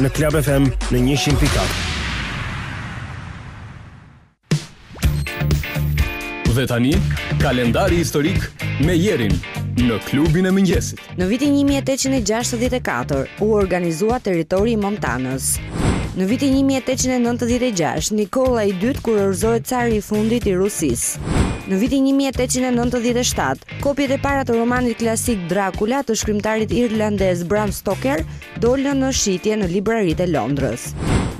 në Club FM në 100.4. Dhe tani, kalendari historik me Jerin në klubin e mëngjesit. Në vitin 1864 u organizua territori i Montanës. Në vitin 1896, Nikolla i dytë kurorëzohet cari i fundit i Rusisë. Në vitin 1897, kopjet e para të romanit klasik Dracula të shkrimtarit irlandez Bram Stoker dolën në shitje në libraritë e Londrës.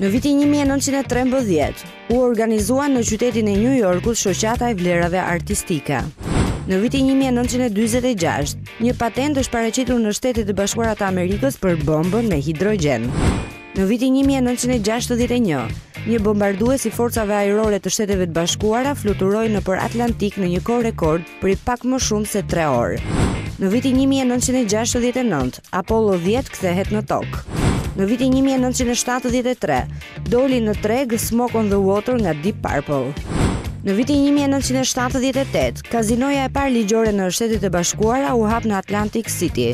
Në vitin 1913, u organizua në qytetin e New Yorkut Shoqata e Vlerave Artistike. Në vitin 1946, një patentë është paraqitur në Shtetet e Bashkuara të Amerikës për bombën me hidrogjen. Në vitin 1961, një bombardues i forcave ajrore të Shteteve të Bashkuara fluturoi nëpër Atlantik në një kohë rekord prej pak më shumë se 3 orë. Në vitin 1969, Apollo dhjetë kthehet në Tokë. Në vitin 1973, doli në treg Smoke on the Water nga Deep Purple. Në vitin 1978, kazinoja e parë ligjore në Shtetet e Bashkuara u hap në Atlantic City.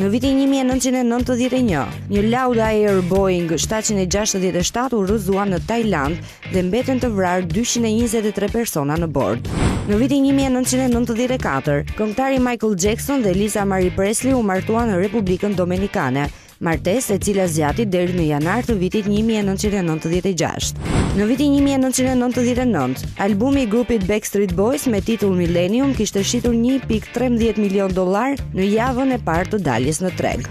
Në vitin 1991, një Lauda Air Boeing 767 u rrëzua në Tajlandë dhe mbetën të vrarë dyqind e njëzet e tre persona në bord. Në vitin një mijë e nëntëqind e nëntëdhjetë e katër, këngëtari Michael Jackson dhe Lisa Marie Presley u martuan në Republikën Dominikane, martesë e cila zgjati deri në janar të vitit një mijë e nëntëqind e nëntëdhjetë e gjashtë. Në vitin një mijë e nëntëqind e nëntëdhjetë e nëntë, albumi i grupit Backstreet Boys me titull Millennium kishte shitur një pikë trembëdhjetë milionë dollarë në javën e parë të daljes në treg.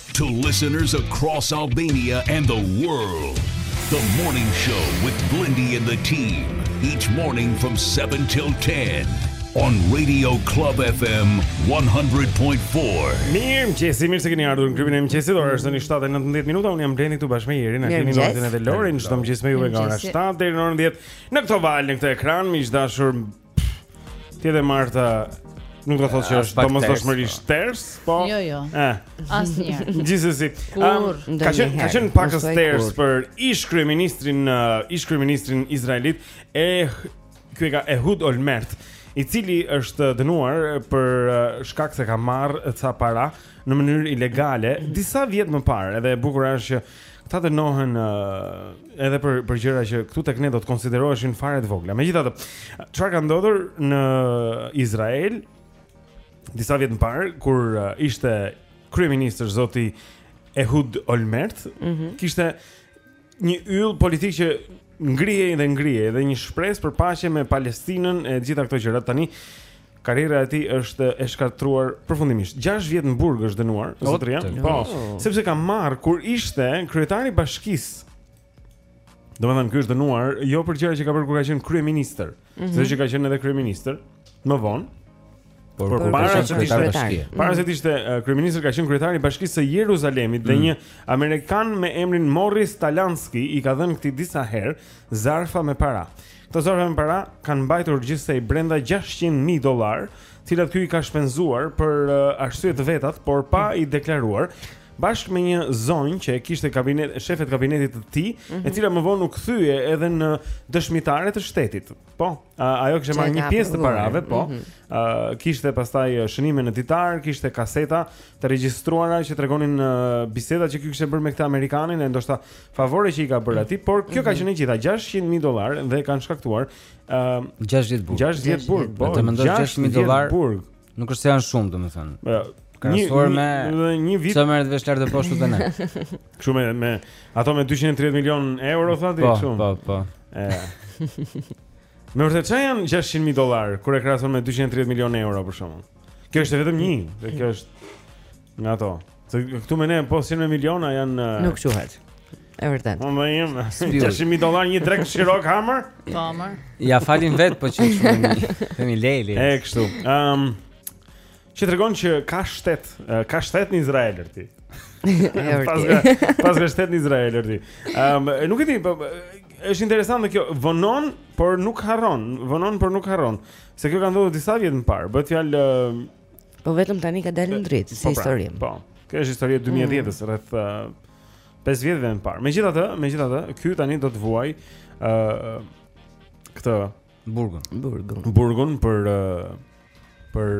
To listeners across Albania and the world, the morning show with Blendi and the team, each morning from 7 till 10 on Radio Club FM 100.4. Mirëmëngjesi, mirë se keni ardhur në klubin e mëngjesit, ora është tani 7.19 minuta, unë jam Blendi këtu bashkë me Jerin, Ardinin, Martin edhe Lorin, çdo mëngjes me juve nga ora 7 deri në orën 10, në këto valë, në këtë ekran, miq të dashur Të jetë e marta nuk do të thotë që është domosdoshmërisht ters, po. Jo, jo. Eh. Asnjëherë. Gjithsesi, kur ka qenë ka qenë paksa ters për ish-kryeministrin eh, ish-kryeministrin izraelit e ky e ka, Ehud Olmert, i cili është dënuar për eh, shkak se ka marrë ca para në mënyrë ilegale disa vjet më parë, edhe e bukur është që Këta dënohen uh, edhe për për gjëra që këtu tek ne do të konsideroheshin fare të vogla. Megjithatë, çfarë ka ndodhur në Izrael disa vjet më parë kur uh, ishte kryeministër zoti Ehud Olmert, mm -hmm. kishte një yll politik që ngrihej dhe ngrihej dhe një shpresë për paqe me Palestinën e të gjitha këto gjëra tani Karriera e tij është e shkatërruar përfundimisht. 6 vjet në burg është dënuar zotëria, po, oh. sepse ka marr kur ishte kryetari i bashkisë. Domethënë ky është dënuar jo për gjëra që ka bërë kur ka qenë kryeministër, mm -hmm. sepse që ka qenë edhe kryeministër më vonë. Por, por para se të ishte bashki. Para se të ishte kryeministër ka qenë kryetari i bashkisë së Jeruzalemit, mm, dhe një amerikan me emrin Morris Talansky i ka dhënë këtij disa herë zarfa me para. Këto zarfa me para kanë mbajtur gjithsej brenda 600.000 dollar, të cilat ky i ka shpenzuar për uh, arsye të vetat, por pa i deklaruar, bashkë me një zonjë që e kishte kabinet, shefe të kabinetit të tij, mm -hmm. e mhm. cila më vonë u kthye edhe në dëshmitare të shtetit. Po, uh, ajo kishte marrë një pjesë të parave, po. Mm -hmm. uh, kishte pastaj shënime në ditar, kishte kaseta të regjistruara që tregonin uh, bisedat që ky kishte bërë me këtë amerikanin, e ndoshta favore që i ka bërë atij, por kjo ka mhm. qenë e gjitha 600 mijë dollarë dhe kanë shkaktuar ë uh, 6 vjet burg. 6 vjet burg, po. Të mendosh 600 mijë dollarë burg. Nuk është se janë shumë, domethënë. Po. Krahasuar me një vit. Ça merret vesh lart e poshtë te ne. Kështu me me ato me 230 milion euro thotë po, kështu. Po, po, po. Ë. Me vërtet ça janë 600 mijë dollarë kur e krahason me 230 milion euro për shkakun. Kjo është vetëm një, dhe kjo është Nga ato. Se këtu me ne, po s'ishin me miliona janë... Eh, Nuk quhet. E vërtet. Unë dhe jem, 600.000 dollar një drek shirok hamër? Po, amër. Ja falin vetë, po që shumë, themi lëri. E, kështu. Um, që tregon që ka shtet, eh, ka shtet në Izrael, ti. E vërtet. Pas ka shtet në Izrael, ti. Um, nuk e di, po, është interesant dhe kjo, vonon, por nuk harron, vonon, por nuk harron. Se kjo ka ndodhur disa vjet më parë. Bëhet fjalë Po vetëm tani ka dalë në dritë si po, pra, histori. Po. Kjo është histori e 2010-s mm. rreth 5 uh, vjetëve më parë. Megjithatë, megjithatë, ky tani do të vuaj ë uh, këtë burgun. Burgun. Burgun për uh, për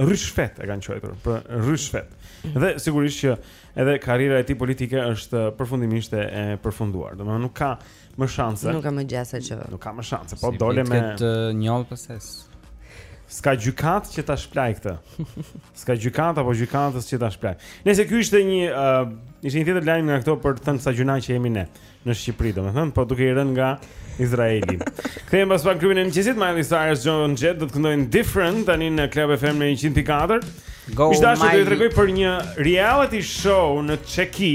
ryshfet e kanë quajtur, për ryshfet. Dhe sigurisht që edhe karriera e tij politike është përfundimisht e përfunduar. Domethënë nuk ka Më shanse. Nuk ka më gjasa që. Nuk ka më shanse, po si dole me këtë uh, njollë pse. Ska gjykatë që ta shpëlajë këtë. Ska gjykatë apo gjykatës që ta shpëlajë. Nejse, ky ishte një uh, ishte një tjetër lajm nga këto për të thënë sa gjynah që jemi ne në Shqipëri, domethënë, po duke i rënë nga Izraeli. Kthehemi pas pak në klubin e mëngjesit, Miley Cyrus, Joan Jett do të këndojnë Different tani në Club FM në 104. Go. Dashur të tregoj për një reality show në Çeki.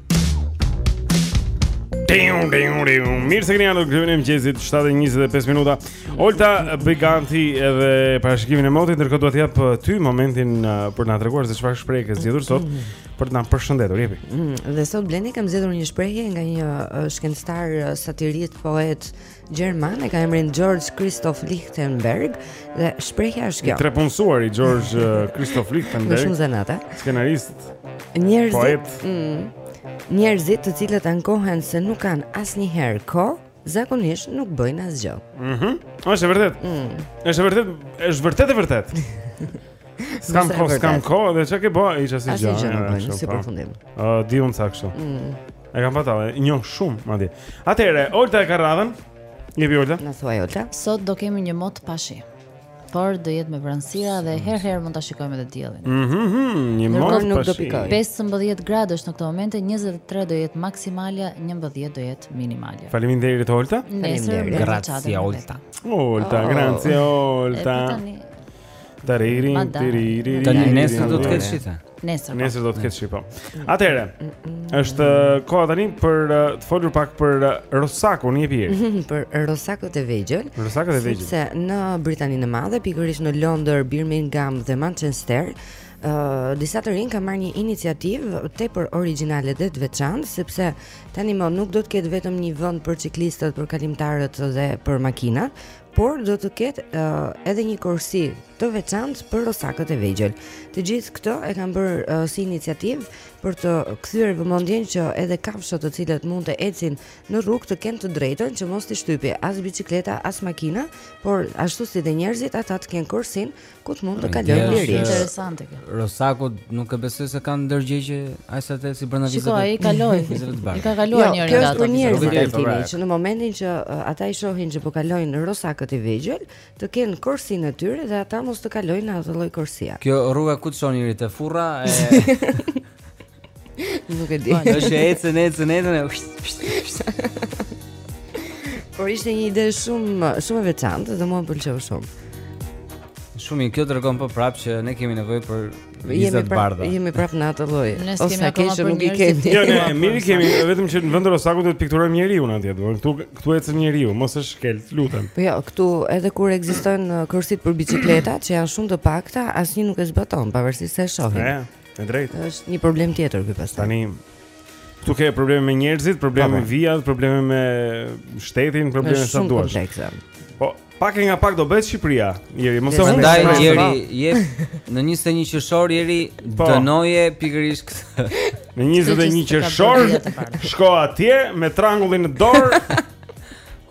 Diu diu diu. Mirë se keni ardhur në klubin e mëngjesit 7:25 minuta. Olta Briganti edhe parashikimin e motit, ndërkohë dua të të jap uh, ty momentin uh, për të na treguar se çfarë shprehje ke zgjedhur sot mm. për të na përshëndetur, jepi. Mm, dhe sot Blendi kam zgjedhur një shprehje nga një uh, shkencëtar, satirist, poet, Gjerman e ka emrin George Christoph Lichtenberg dhe shprehja është kjo. Tre punësuar i George uh, Christoph Lichtenberg. Me shumë zanate. Skenarist. Njerëzit. Poet. Mm, njerëzit të cilët ankohen se nuk kanë asnjëherë kohë zakonisht nuk bëjnë asgjë. Mhm. Mm është vërtet. Mm. Është vërtet, është vërtet e vërtet. S'kam kohë, s'kam kohë, dhe çka ke bë, hiç asgjë. Asgjë nuk bëjnë si përfundim. Ë, uh, di unë sa kështu. Mhm. E kam fatal, e njoh shumë madje. Atëherë, Olta e ka radhën. Hë pra Olta. Na thuaj Olta. Sot do kemi një mot pa shi. Por do jetë me vranësira dhe herë herë mund ta shikojmë edhe diellin. Mhm, mm një mot pa shi. Nuk do pikoj. 15 gradësh në këtë moment, 23 do jetë maksimalja, 11 do jetë minimalja. Faleminderit Olta. Faleminderit. Grazie Olta. Olta, oh. grazie Olta. Tariri, tariri. Tani nesër do të ketë shi. Nesër. Po. Nesër do të ketë shi. Po. Atëherë, është uh, koha tani për uh, të folur pak për uh, rosakun, një pjesë. Për rosakët e vegjël. Rosakët e vegjël. Sepse në Britaninë e Madhe, pikërisht në Londër, Birmingham dhe Manchester, Uh, disa të rinj kanë marrë një iniciativë tepër origjinale dhe të veçantë sepse tani më nuk do të ketë vetëm një vend për ciklistët, për kalimtarët dhe për makinat, por do të ketë uh, edhe një korsi të veçantë për rosakët e vegjël. Të gjithë këtë e kanë bërë uh, si iniciativë për të kthyer vëmendjen që edhe kafshët të cilat mund të ecin në rrugë të kenë të drejtën që mos t'i shtypë as biçikleta as makina, por ashtu si dhe njerëzit ata të kenë korsinë Ku të mund të kalojnë lirë. Interesante kjo. Rosakët nuk e besoj se kanë ndërgjegje aq sa të ecin brenda vizave. Shikoj, ai kaloi. Ai ka kaluar njërën. Kjo është për njerëz të tjerë që në momentin që ata i shohin që po kalojnë rosakët e vegjël, të kenë korsinë e tyre dhe ata mos të kalojnë në atë lloj korsie. Kjo rruga ku të çon deri te furra e Nuk e di. Po, do të ecë, ecë, ecë. Por ishte një ide shumë shumë e veçantë dhe mua më pëlqeu shumë. Shumë i kjo tregon po prapë që ne kemi nevojë për viza të bardha. Jemi prapë në atë lloj. Ose që hiç nuk i kemi. Jo, ne mirë i kemi, vetëm që në vend të rosakut do të pikturojmë njeriu atje, do këtu këtu ecën njeriu, mos e shkel, lutem. Po jo, këtu edhe kur ekzistojnë uh, korsitë për biçikletat që janë shumë të pakta, asnjë nuk e zbaton, pavarësisht se e shohin. E drejtë. Është një problem tjetër ky pastaj. Tani këtu ke probleme me njerëzit, probleme me vijat, probleme me shtetin, probleme sa duash. Shumë komplekse. Po, pak nga pak do bëhet Shqipëria. Jeri, mos e humbë. Ndaj Jeri, je në 21 qershor Jeri po. dënoje pikërisht këtë. Në 21 qershor shko atje me trangullin në dorë.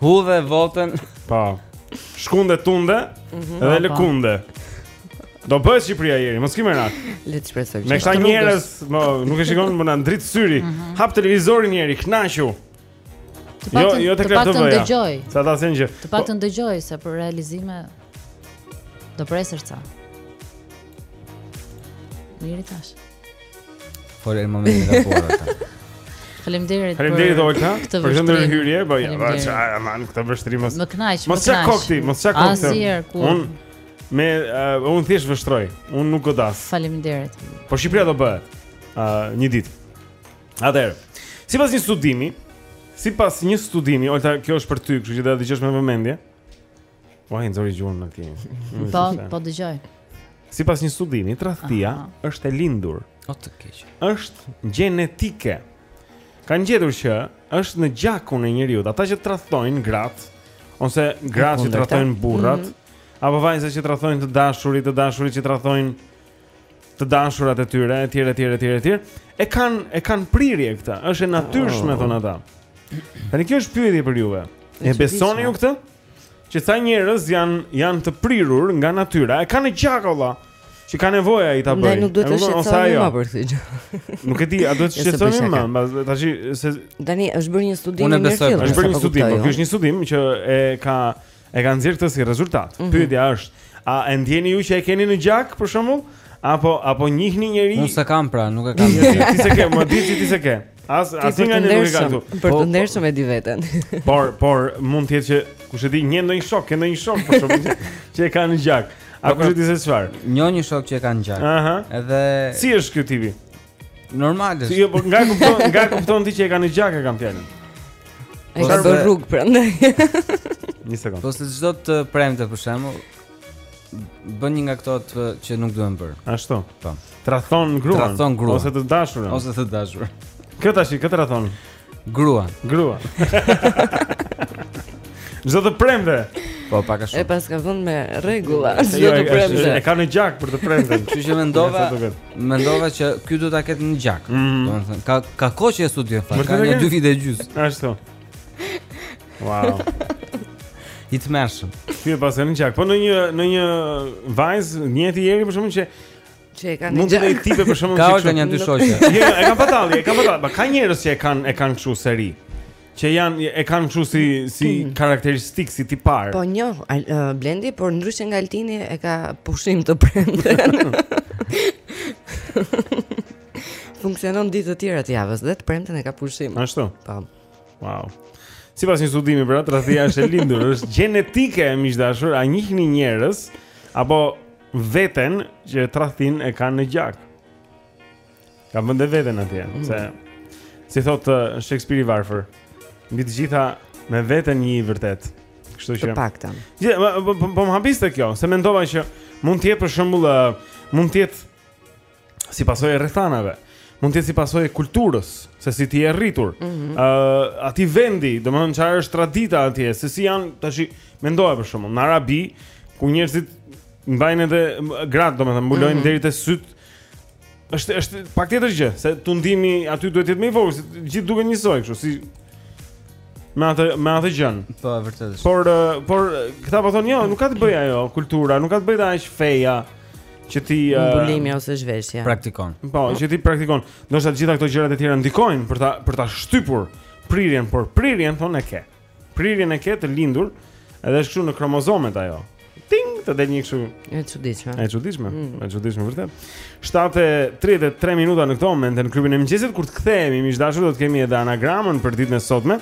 Hudhe votën. Po. Shkunde tunde mhm. dhe po, po. lëkunde. Do bëhet Shqipëria Jeri, mos ki merak. Le të shpresoj. Me këta njerëz, më nuk e shikon më na ndrit syri. Mm -hmm. Hap televizorin Jeri, kënaqu. Jo, jo të këtë të dëgjoj. Sa ta thënë gjë. Të paktën po- dëgjoj se për realizime do presësh ca. Mirë tash. Po le momentin e raportit. Faleminderit. Faleminderit Olta. Për këtë ndërhyrje, po ja, aman këtë vështrim mos. Më kënaq, më kënaq. Mos çaj kokë ti, mos çaj kokë ti. Asnjëherë kurrë. Me uh, un thjesht vështroj. Un nuk godas. Faleminderit. Po Shqipëria do bëhet ë uh, një ditë. Atëherë, sipas një studimi, sipas një studimi, Olta kjo është për ty, kështu që do ta dëgjosh me vëmendje. Po ai nxori gjuhën me ti. Po, po dëgjoj. Sipas një studimi, tradhtia është e lindur. O të keq. Është gjenetike. Kanë gjetur që është në gjakun e njeriut, ata që tradhtojnë gratë ose gratë që tradhtojnë burrat. Mm -hmm Apo vajzat që tradhtojnë të dashurit, të dashurit që tradhtojnë të dashurat e tyre, etj, etj, etj, etj. E kanë e kanë prirje këtë. Është e natyrshme oh. thonë ata. Tani kjo është pyetje për juve. E besoni ju këtë? Që ca njerëz janë janë të prirur nga natyra, e kanë në gjak vëlla që ka nevojë ai ta bëjë. Ndaj nuk duhet të shqetësohemi jo. më për këtë gjë. Nuk e di, a duhet të shqetësohemi më, mbas tash se tani është bërë një studim i mirë. Unë besoj, është bërë një studim, kjo është një studim që e ka e ka nxjerrë këtë si rezultat. Mm -hmm. Pyetja është, a e ndjeni ju që e keni në gjak për shembull? Apo apo njihni njeri? Unë s'e kam pra, nuk e kam. ti s'e ke, e di që ti s'e ke. Asnjë nga ne nuk e ka. Për të po, ndershëm e di veten. por por mund të jetë që kush e di një ndonjë shok, një ndonjë shok për shembull që, që e ka në gjak. A po, kush e di se çfarë? Një një shok që e ka në gjak. Aha. Edhe Si është ky tipi? Normale. Si jo, po nga kupton, nga kupton ti që e ka në gjak e kam fjalën. Ai ka bërë rrugë prandaj. Një sekond. Po se çdo të premte për shembull bën një nga këto që nuk duhen bërë. Ashtu. Po. Tradhton gruan. Tradhton gruan ose të dashurën. Ose të dashurën. Këtë tash, kë të tradhtojë. Grua. Grua. Çdo të premte. Po pak a shumë. E paska thënë me rregull, çdo jo, të premte. E ka në gjak për të premte. Kështu që mendova, mendova që ky do ta ketë në gjak. Mhm. Domethënë, ka ka kohë që e studioj fal, ka një dy vite e gjysmë. Ashtu. Wow. I tmerrshëm Ky e paska në gjak Po ndonjë, ndonjë vajzë njeh ti Jeri për shembull që Që e kanë. Mund të jetë tipe për shkakun që ka një dy shoqe. Jo, jo, e kanë patalli, e kanë patalli. Po ka njerëz që e kanë e kanë kështu seri. Që janë e kanë kështu si si mm. karakteristikë si tipar. Po një uh, Blendi, por ndryshe nga Altini e ka pushim të premten. Funksionon ditë të tjera të javës dhe të premten e ka pushim. Ashtu. Po. Wow. Sipas një studimi pra, tradhtia është e lindur, është gjenetike miq të dashur, a njihni njerëz, apo veten që tradhtin e kanë në gjak. Ka vënë veten atje, mm. se si thot uh, Shakespeare i varfër, mbi të gjitha me veten ji i vërtet. Kështu që. Të paktën. Ja, po, po, po më habiste kjo, se mendova që mund të jetë për shembull uh, mund të jetë si pasojë e rrethanave, mund të jetë si pasojë e kulturës, se si ti je rritur. Ëh, mm -hmm. uh, aty vendi, domethënë çfarë është tradita atje, se si janë tash mendoja për shembull në Arabi, ku njerëzit mbajnë edhe gratë, domethënë mbulojnë mm -hmm. deri te syt. Është është pak tjetër gjë, se tundimi aty duhet të jetë më i vogël, se të gjithë duken njësoj kështu, si me atë me atë gjën. Po, vërtet. Por por këta po thonë, jo, nuk ka të bëjë ajo kultura, nuk ka të bëjë as feja. që ti mbulimi uh, ose zhveshja praktikon. Po, që ti praktikon. Ndoshta të gjitha këto gjërat e tjera ndikojnë për ta për ta shtypur prirjen, por prirjen thonë e ke. Prirjen e ke të lindur, edhe është kështu në kromozomet ajo. Ting, të del një kështu. E çuditshme. E çuditshme. Mm. E çuditshme vërtet. 7:33 minuta në këto momente në klubin e mëngjesit kur të kthehemi miq të dashur do të kemi edhe anagramën për ditën e sotme.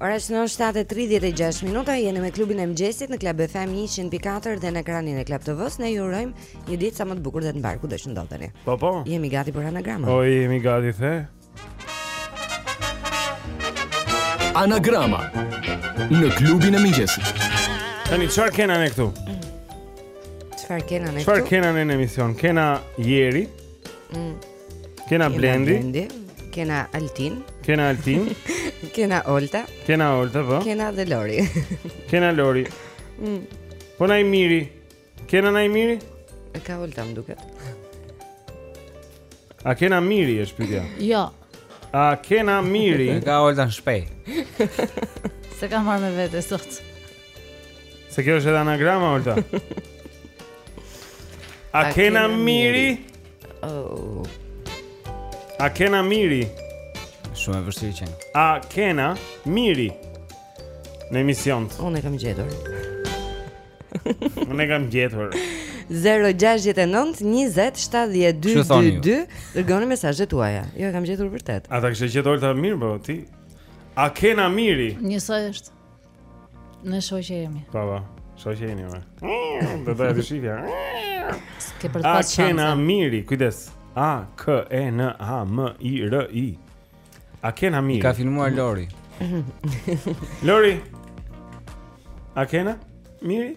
Ora është 7:36 minuta, jeni me klubin e mëngjesit në Club FM 100.4 dhe në ekranin e Club TV-s. Ne ju urojmë një ditë sa më të bukur dhe të mbarë kudo që ndodheni. Po po. Jemi gati për anagramën. Po jemi gati the. Anagrama në klubin e mëngjesit. Tani çfarë kena ne këtu? Çfarë kena ne këtu? Çfarë kena ne në emision? Kena Jeri. Mm. Kena Blendi. Kena Blendi. Kena Altin. Kena Altin. Kena Olta. Kena Olta, po. Kena dhe Lori. Kena Lori. Mm. Po naj Miri. Kena naj Miri? E ka Olta më duket. A kena miri është pyetja? Jo. A kena miri? E ka Olta në shpi. S'e ka marrë me vete sot. Se kjo është edhe anagrama Olta. A, A kena, kena miri? miri? Oh. A kena miri? Shumë e vështirë qenka. A kena miri? Në emision. Unë e kam gjetur. Unë e kam gjetur. 069 20 70 222 dërgoni mesazhet tuaja. Jo e kam gjetur vërtet. A ta kisha gjet ty atë mirë po ti. A kena miri? Njësoj është. Në shoqe jemi. Po, po. Shoqe jemi. Do të jesh shifja. Ke për të pasur. A kena miri, kujdes. A K E N A M I R I. A kena miri. Ka filmuar Lori. Lori. A kena miri?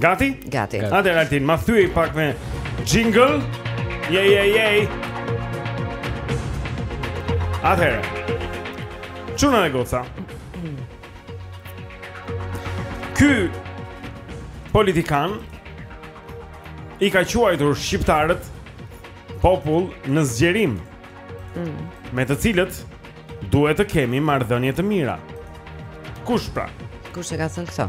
Gati? Gati. Atëherë Altin, ma thyej pak me jingle. Je je je. Atëherë. Çuna dhe goca. Ky politikan i ka quajtur shqiptarët popull në zgjerim. Mm. Me të cilët duhet të kemi marrëdhënie të mira. Kush pra? Kush e ka thënë këtë?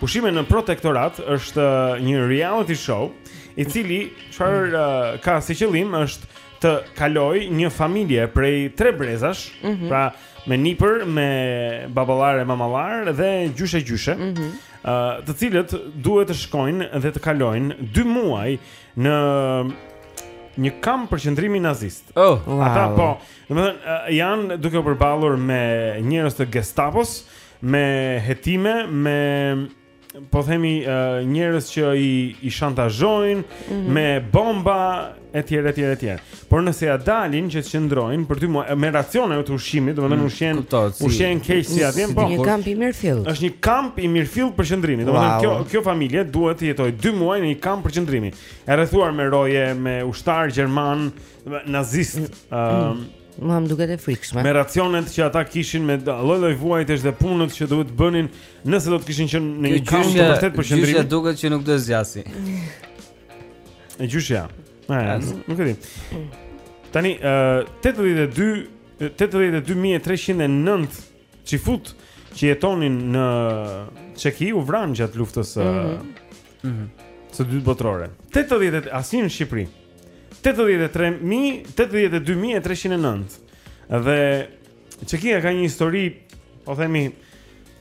Pushime në Protektorat është një reality show i cili çfarë mm. uh, ka si qëllim është të kalojë një familje prej tre brezash, mm -hmm. pra me nipër, me baballarë e mamallarë dhe gjyshër e gjyshe, mm -hmm. uh, të cilët duhet të shkojnë dhe të kalojnë 2 muaj në një kamp përqendrimi nazist. Oh, wow. Ata po, domethënë uh, janë duke u përballur me njerëz të Gestapos, me hetime, me po themi uh, njerëz që i i shantazhojnë mm -hmm. me bomba etj etj etj. Por nëse ia dalin që të qëndrojnë për dy muaj me racione të ushqimit, domethënë mm, ushqehen ushqehen keq si atje, po. Një kamp i mirëfilltë. Është një kamp i mirëfilltë përqendrimi. Domethënë kjo kjo familje duhet të jetojë 2 muaj në një kamp përqendrimi. E rrethuar me roje, me ushtarë gjermanë, nazist. Ëm mm. Mua më duket e frikshme. Me racionet që ata kishin me lloj-lloj vuajtjesh dhe punët që duhet të bënin, nëse do të kishin qenë në një kamp të vërtetë përqendrimi. Gjyshja duket që nuk do të zgjasë. E gjyshja. Ne, nuk e di. Tani, uh, 82 82309 çifutë që jetonin në Çeki u vranë gjatë luftës mm -hmm. Mhm. Mm së dytë botërore. 80 asnjë në Shqipëri. 83000, 82309. Dhe Çekia ka një histori, po themi,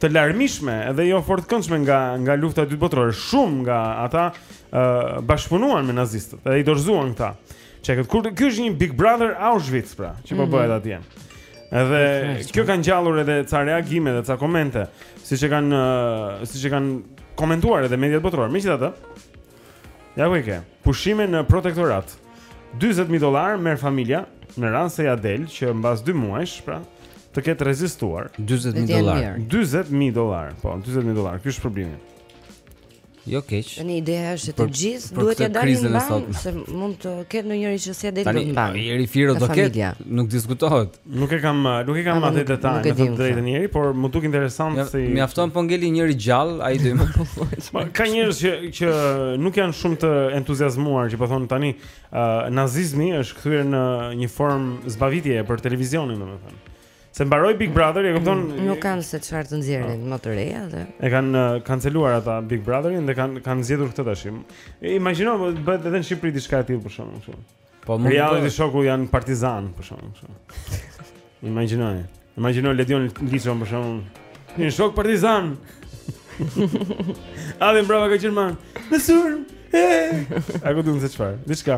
të larmishme dhe jo fort të këndshme nga nga lufta e dytë botërore. Shumë nga ata ë uh, bashkëpunuan me nazistët dhe i dorëzuan këta. Çekët, kurse ky është një Big Brother Auschwitz pra, që po mm -hmm. bëhet atje. Edhe kjo ka ngjallur edhe ca reagime dhe ca komente, siç e kanë uh, siç e kanë komentuar edhe mediat botërore. Megjithatë, ja ku e ke. Pushime në protektorat. 40000 dollar merr familja në rast se ia del që mbas 2 muajsh, pra, të ketë rezistuar. 40000 dollar. 40000 dollar, po, 40000 dollar. Ky është shpërblimi. Jo keq. Tani ideja është se të gjithë duhet të dalin në sot, se mund të ketë ndonjëri që s'ia del të mban. Tani firo do ketë, nuk diskutohet. Nuk e kam, nuk e kam atë detaj, me thënë të drejtën, por më duk interesant si Mjafton po ngeli njëri gjallë, ai do më thotë. Ka njerëz që që nuk janë shumë të entuziazmuar që po thon tani, nazizmi është kthyer në një formë zbavitjeje për televizionin, domethënë. Se mbaroi Big Brother, e kupton? Mm, nuk kanë se çfarë të nxjerrin më të reja dhe. E kanë uh, kanceluar ata Big Brotherin dhe kanë kanë zgjedhur këtë tash. Imagjino bëhet edhe në Shqipëri diçka e tillë për shembull kështu. Po mund. Reality po... show ku janë partizanë për shembull kështu. Imagjino. Imagjino Ledion Liçon për shembull. Një shok partizan. Adem brava ka qenë man. Në sulm. Hey. A ku duhet të çfarë? Diçka.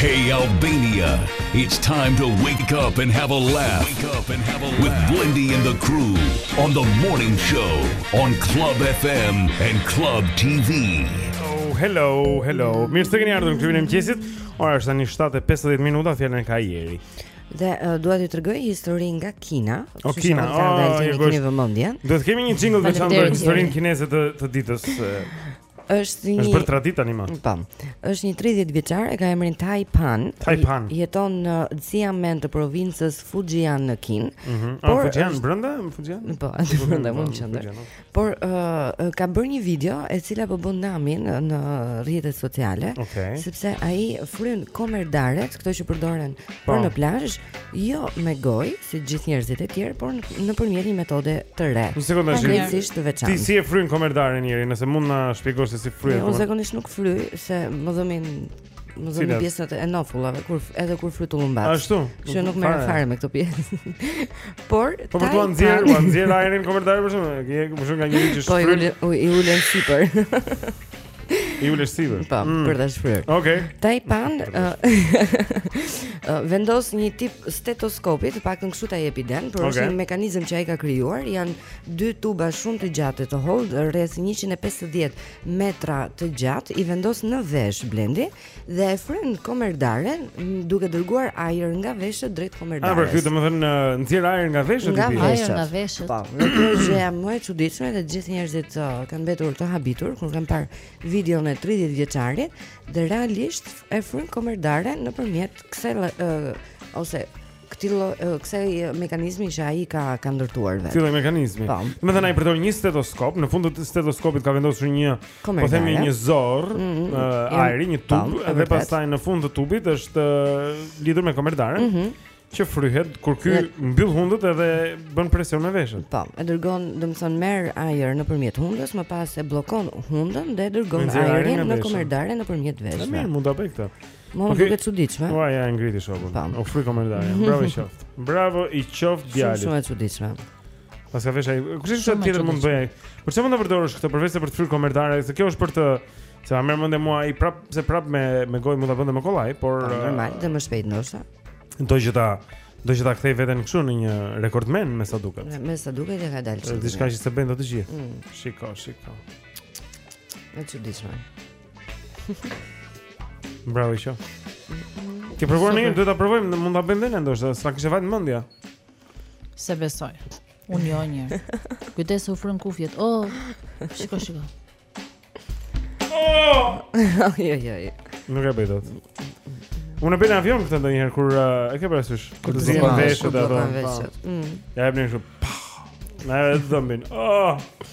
Hey Albania, it's time to wake up and have a laugh. Wake up and have a laugh with Blindy and the crew on the morning show on Club FM and Club TV. Oh, hello, hello. Mirë se keni ardhur në klubin e mëqyesit. Ora është tani 7:50 minuta, fjalën ka ieri. Dhe uh, dua t'ju tregoj histori nga Kina. O oh, Kina, oh, ah, e jo, keni vëmendjen. Do të kemi një jingle të veçantë për historinë kineze të ditës. Është një Është bërë traditë tani më. Po. Është një 30 vjeçar e ka emrin Tai Pan. Tai Pan. Jeton në Xiamen të provincës Fujian në Kinë. Mm -hmm. Por Fujian është... brenda, Fujian? Po, aty brenda mund të qëndroj. Por uh, ka bërë një video e cila po bën namin në rrjetet sociale, okay. sepse ai fryn komerdaret, këto që përdoren për. Po. për në plazh, jo me gojë, si gjithë njerëzit e tjerë, por nëpërmjet një metode të re. Në sekondë është krejtësisht të veçantë. Ti si e fryn komerdaren njëherë, nëse mund na shpjegosh se si fryn? Unë zakonisht nuk fry, se më dhembin Më dhembin pjesët e nofullave, kur, edhe kur fryj tullumbace. Ashtu? Që nuk merrem fare me këto pjesë. Por, taj... Po, po, po, anëzirë, po, anëzirë, ajrin komerdare, për shembull, e për shembull ka njeri që shfryn. Po, i ulem sipër. I ulesh sipër. Po, mm. për ta shfryrë. Oke. Tai Pan, vendos një tip stetoskopi, të paktën kështu të jep idenë, por është një mekanizm që ai ka krijuar, janë dy tuba shumë të gjatë të hollë, rreth 150 metra të gjatë i vendos në vesh Blendi dhe e fryn komerdaren duke dërguar ajër nga veshët drejt komerdares. A për këtë domethënë nxjerr ajër nga veshët nga i Ajër nga veshët. Po, kjo është gjëja më e çuditshme dhe gjithë njerëzit uh, kanë mbetur të habitur kur kanë parë videon e 30 vjeçarit dhe realisht e fryn komerdaren nëpërmjet kësaj uh, ose Këtij lloj, kësaj mekanizmi që ai ka ka ndërtuar vetë. Këtij mekanizmi. Po. Domethënë ai përdor një stetoskop, në fund të stetoskopit ka vendosur një, po themi një zorrë, mm -hmm. uh, ajri, një tub, po, dhe pastaj në fund të tubit është uh, lidhur me komerdaren. Mm -hmm që fryhet kur ky mbyll hundët edhe bën presion me veshët. Po, e dërgon, domethënë merr ajër nëpërmjet hundës, më pas e bllokon hundën dhe e dërgon ajrin në komerdare nëpërmjet veshëve. Mirë, mund ta bëjë këtë. Më okay. duket çuditshme. Po ja e ngriti shokun. U fry komerdarja. Bravo i qoftë. Bravo i qoftë djalit. Shumë e çuditshme. Paska vesh ai, kushedi çfarë tjetër mund të bëjë? Për çfarë mund ta përdorësh këtë përveç se për të fry komerdare, se kjo është për të se mendoj unë ai prap se prap me me gojë mund ta bënte më kollaj, por po, normal, dhe më shpejt ndoshta. Do që ta do që ta kthejë veten kështu në një rekordmen me sa duket. Me sa duket ia ka dalë. Është diçka që s'e bëjnë dot të gjithë. Mm. Shiko, shiko. E çuditshme. Bravo isha. Ti provon ne, duhet ta provojmë, mund ta bëjmë vetë ndoshta, s'na kishte vajt mendja. S'e besoj. Unë jo një. Kujdes u fryn kufjet. Oh. Shiko, shiko. Oh! Jo, jo, jo. Nuk e bëj dot. Unë e bëj në avion këtë ndonjëherë kur uh, e ke parasysh. Kur të zihen veshët ato. Mm. Ja, e bëjmë kështu. Na dhëmbin. Oh!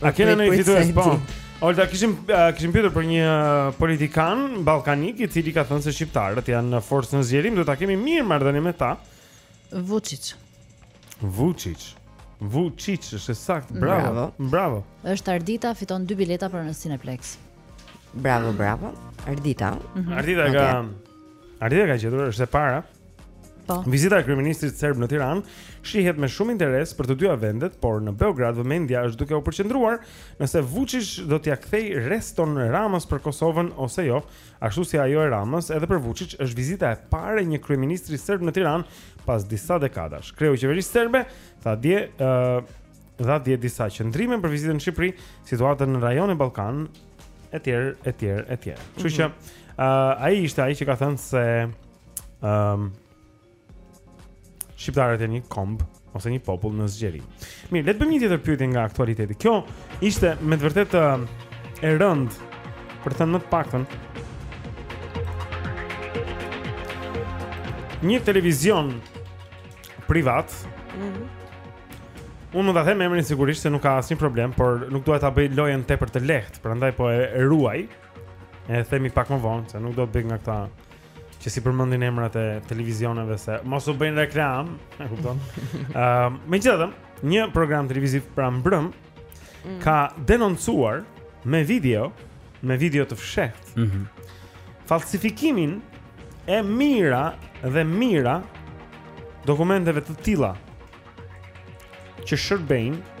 A kena një fitues po. Olta kishim uh, kishim pyetur për një politikan ballkanik i cili ka thënë se shqiptarët janë një forcë në zgjerim, duhet të kemi mirë marrëdhënie me ta. Vuçiç. Vuçiç. Vuçiç, është e saktë. Bravo. Bravo. Bravo. Është Ardita fiton dy bileta për në Cineplex. Bravo, bravo. Ardita. Mm -hmm. Ardita ka okay. Ardita ka gjetur është e para. Po. Vizita e kryeministrit serb në Tiranë shihet me shumë interes për të dyja vendet, por në Beograd vëmendja është duke u përqendruar nëse Vuçiç do t'ia kthejë reston Ramës për Kosovën ose jo. Ashtu si ajo e Ramës, edhe për Vuçiç është vizita e parë e një kryeministri serb në Tiranë pas disa dekadash. Kreu i qeverisë serbe tha dje ë uh, dha dje disa qëndrime për vizitën në Shqipëri, situatën në rajon e Ballkan etj etj etj. Kështu që mhm. ë uh, ai ishte ai që ka thënë se Ëm um, Shqiptarët janë një komb ose një popull në zgjerim. Mirë, le të bëjmë një tjetër pyetje nga aktualiteti. Kjo ishte me të vërtetë e rëndë për të thënë më të paktën. Një televizion privat. Mhm. Mm Unë mund ta them emrin sigurisht se nuk ka asnjë problem, por nuk dua ta bëj lojën tepër të lehtë, prandaj po e, e ruaj. E themi pak më vonë se nuk dua të bëj nga këta që s'i përmendin emrat e televizioneve se mos u bëjnë reklamë, e kupton? Ëm, uh, megjithatë, një program televiziv pra mbrëmë mm. ka denoncuar me video, me video të fshehtë. Mhm. Mm falsifikimin e mijëra dhe mijëra dokumenteve të tilla që shërbejnë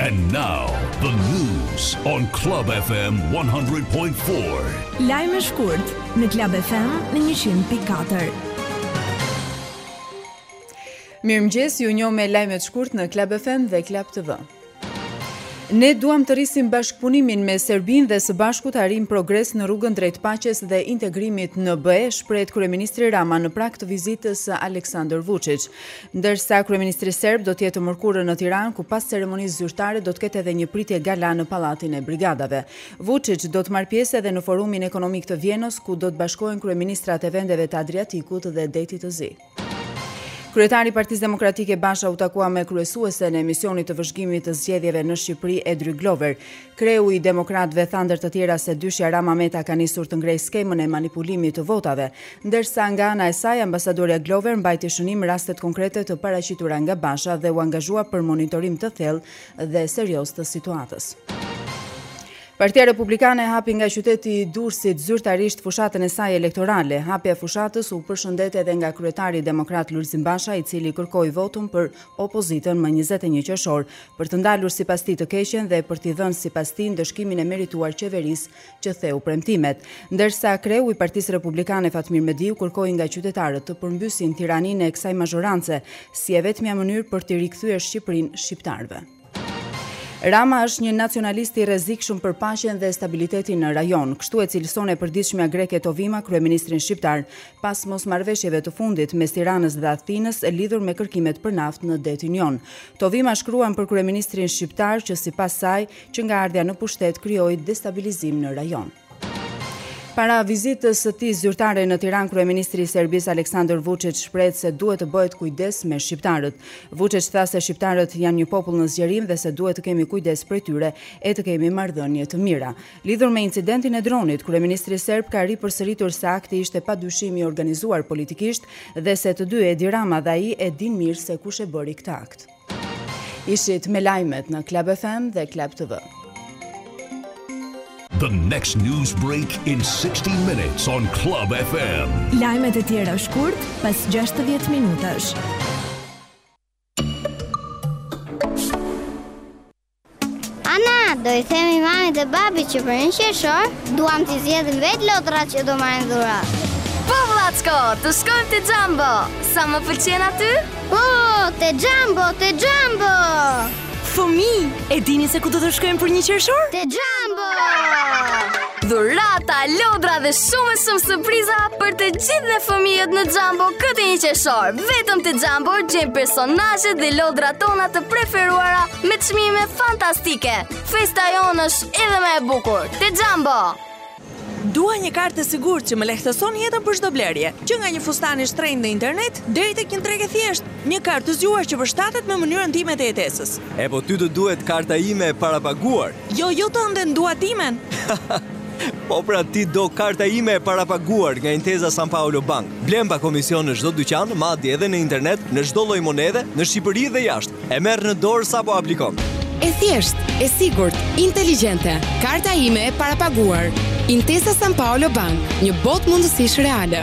And now the news on Club FM 100.4. Lajme shkurt në Club FM në 100.4. Mirëmëngjes, ju njoh me lajmet shkurt në Club FM dhe Club TV. Ne duam të rrisim bashkëpunimin me Serbinë dhe së bashku të arrijmë progres në rrugën drejt paqes dhe integrimit në BE, shprehet kryeministri Rama në prag të vizitës së Aleksandar Vuçiç. Ndërsa, kryeministri serb do të jetë të mërkurën në Tiranë, ku pas ceremonisë zyrtare do të ketë edhe një pritje gala në Pallatin e Brigadave. Vuçiç do të marrë pjesë edhe në Forumin Ekonomik të Vjenës, ku do të bashkohen kryeministrat e vendeve të Adriatikut dhe Detit të Zi. Kryetari i Partisë Demokratike Basha u takua me kryesuesen e misionit të vëzhgimit të zgjedhjeve në Shqipëri Audrey Glover. Kreu i demokratëve tha ndër të tjera se dyshja Rama-Meta ka nisur të ngrejë skemën e manipulimit të votave, ndersa nga ana e saj ambasadorja Glover mbajti shënim rastet konkrete të paraqitura nga Basha dhe u angazhua për monitorim të thellë dhe serioz të situatës. Partia Republikane hapi nga qyteti i Durrësit zyrtarisht fushatën e saj elektorale. Hapja e fushatës u përshëndet edhe nga kryetari demokrat Lulzim Basha, i cili kërkoi votën për opozitën më 21 qershor, për të ndalur sipas tij të keqen dhe për t'i dhënë sipas tij ndëshkimin e merituar qeverisë që theu premtimet. Ndërsa kreu i Partisë Republikane Fatmir Mediu kërkoi nga qytetarët të përmbysin tiraninë e kësaj mazhorance, si e vetmja mënyrë për t'i rikthyer Shqipërinë shqiptarëve. Rama është një nacionalist i rrezikshëm për paqen dhe stabilitetin në rajon, kështu e cilëson e përditshmja greke To Vima kryeministrin shqiptar. pas mosmarrëveshjeve të fundit mes Tiranës dhe Athinës lidhur me kërkimet për naftë në detin Jon. To Vima shkruan për kryeministrin shqiptar që sipas saj që nga ardhja në pushtet krijoi destabilizim në rajon. Para vizitës së tij zyrtare në Tiranë, kryeministri i Serbisë Aleksandar Vuçiç shprehet se duhet të bëhet kujdes me shqiptarët. Vuçiç tha se shqiptarët janë një popull në zgjerim dhe se duhet të kemi kujdes prej tyre e të kemi marrëdhënie të mira. Lidhur me incidentin e dronit, kryeministri serb ka ripërsëritur se akti ishte pa dyshim i organizuar politikisht dhe se të dy Edi Rama dhe ai e dinë mirë se kush e bëri këtë akt. Ishit me lajmet në Club FM dhe Club TV. The next news break in 60 minutes on Club FM. Lajmet e tjera shkurt pas 60 minutash. Ana, do i themi mamit dhe babit që për një qershor, duam t'i zgjedhim vetë lodrat që do marrim dhuratë. Po Vlaçko, të shkojmë te Jumbo. Sa më pëlqen aty? Po, te Jumbo, te Jumbo. Fëmijë, e dini se ku do të shkojmë për një qershor? Te Jumbo! Dhurata, lodra dhe shumë shumë surpriza për të gjithë ne fëmijët në Jumbo këtë një qershor. Vetëm te Jumbo gjen personazhet dhe lodrat tona të preferuara me çmime fantastike. Festa jonë është edhe më e bukur te Jumbo. Dua një kartë të sigurt që më lehtëson jetën për çdo blerje, që nga një fustan i shtrenjtë në internet deri tek një dreke e thjeshtë, një kartë të zgjuar që përshtatet me mënyrën time të jetesës. Epo ty të duhet karta ime e parapaguar. Jo jo tënden dua timen. Po pra ti do karta ime e parapaguar nga Intesa Sanpaolo Bank. Blen pa komision në çdo dyqan, madje edhe në internet, në çdo lloj monedhe, në Shqipëri dhe jashtë. E merr në dorë sapo aplikon. E thjeshtë, e sigurt, inteligjente, karta ime e parapaguar. Intesa Sanpaolo Bank, një botë mundësish reale.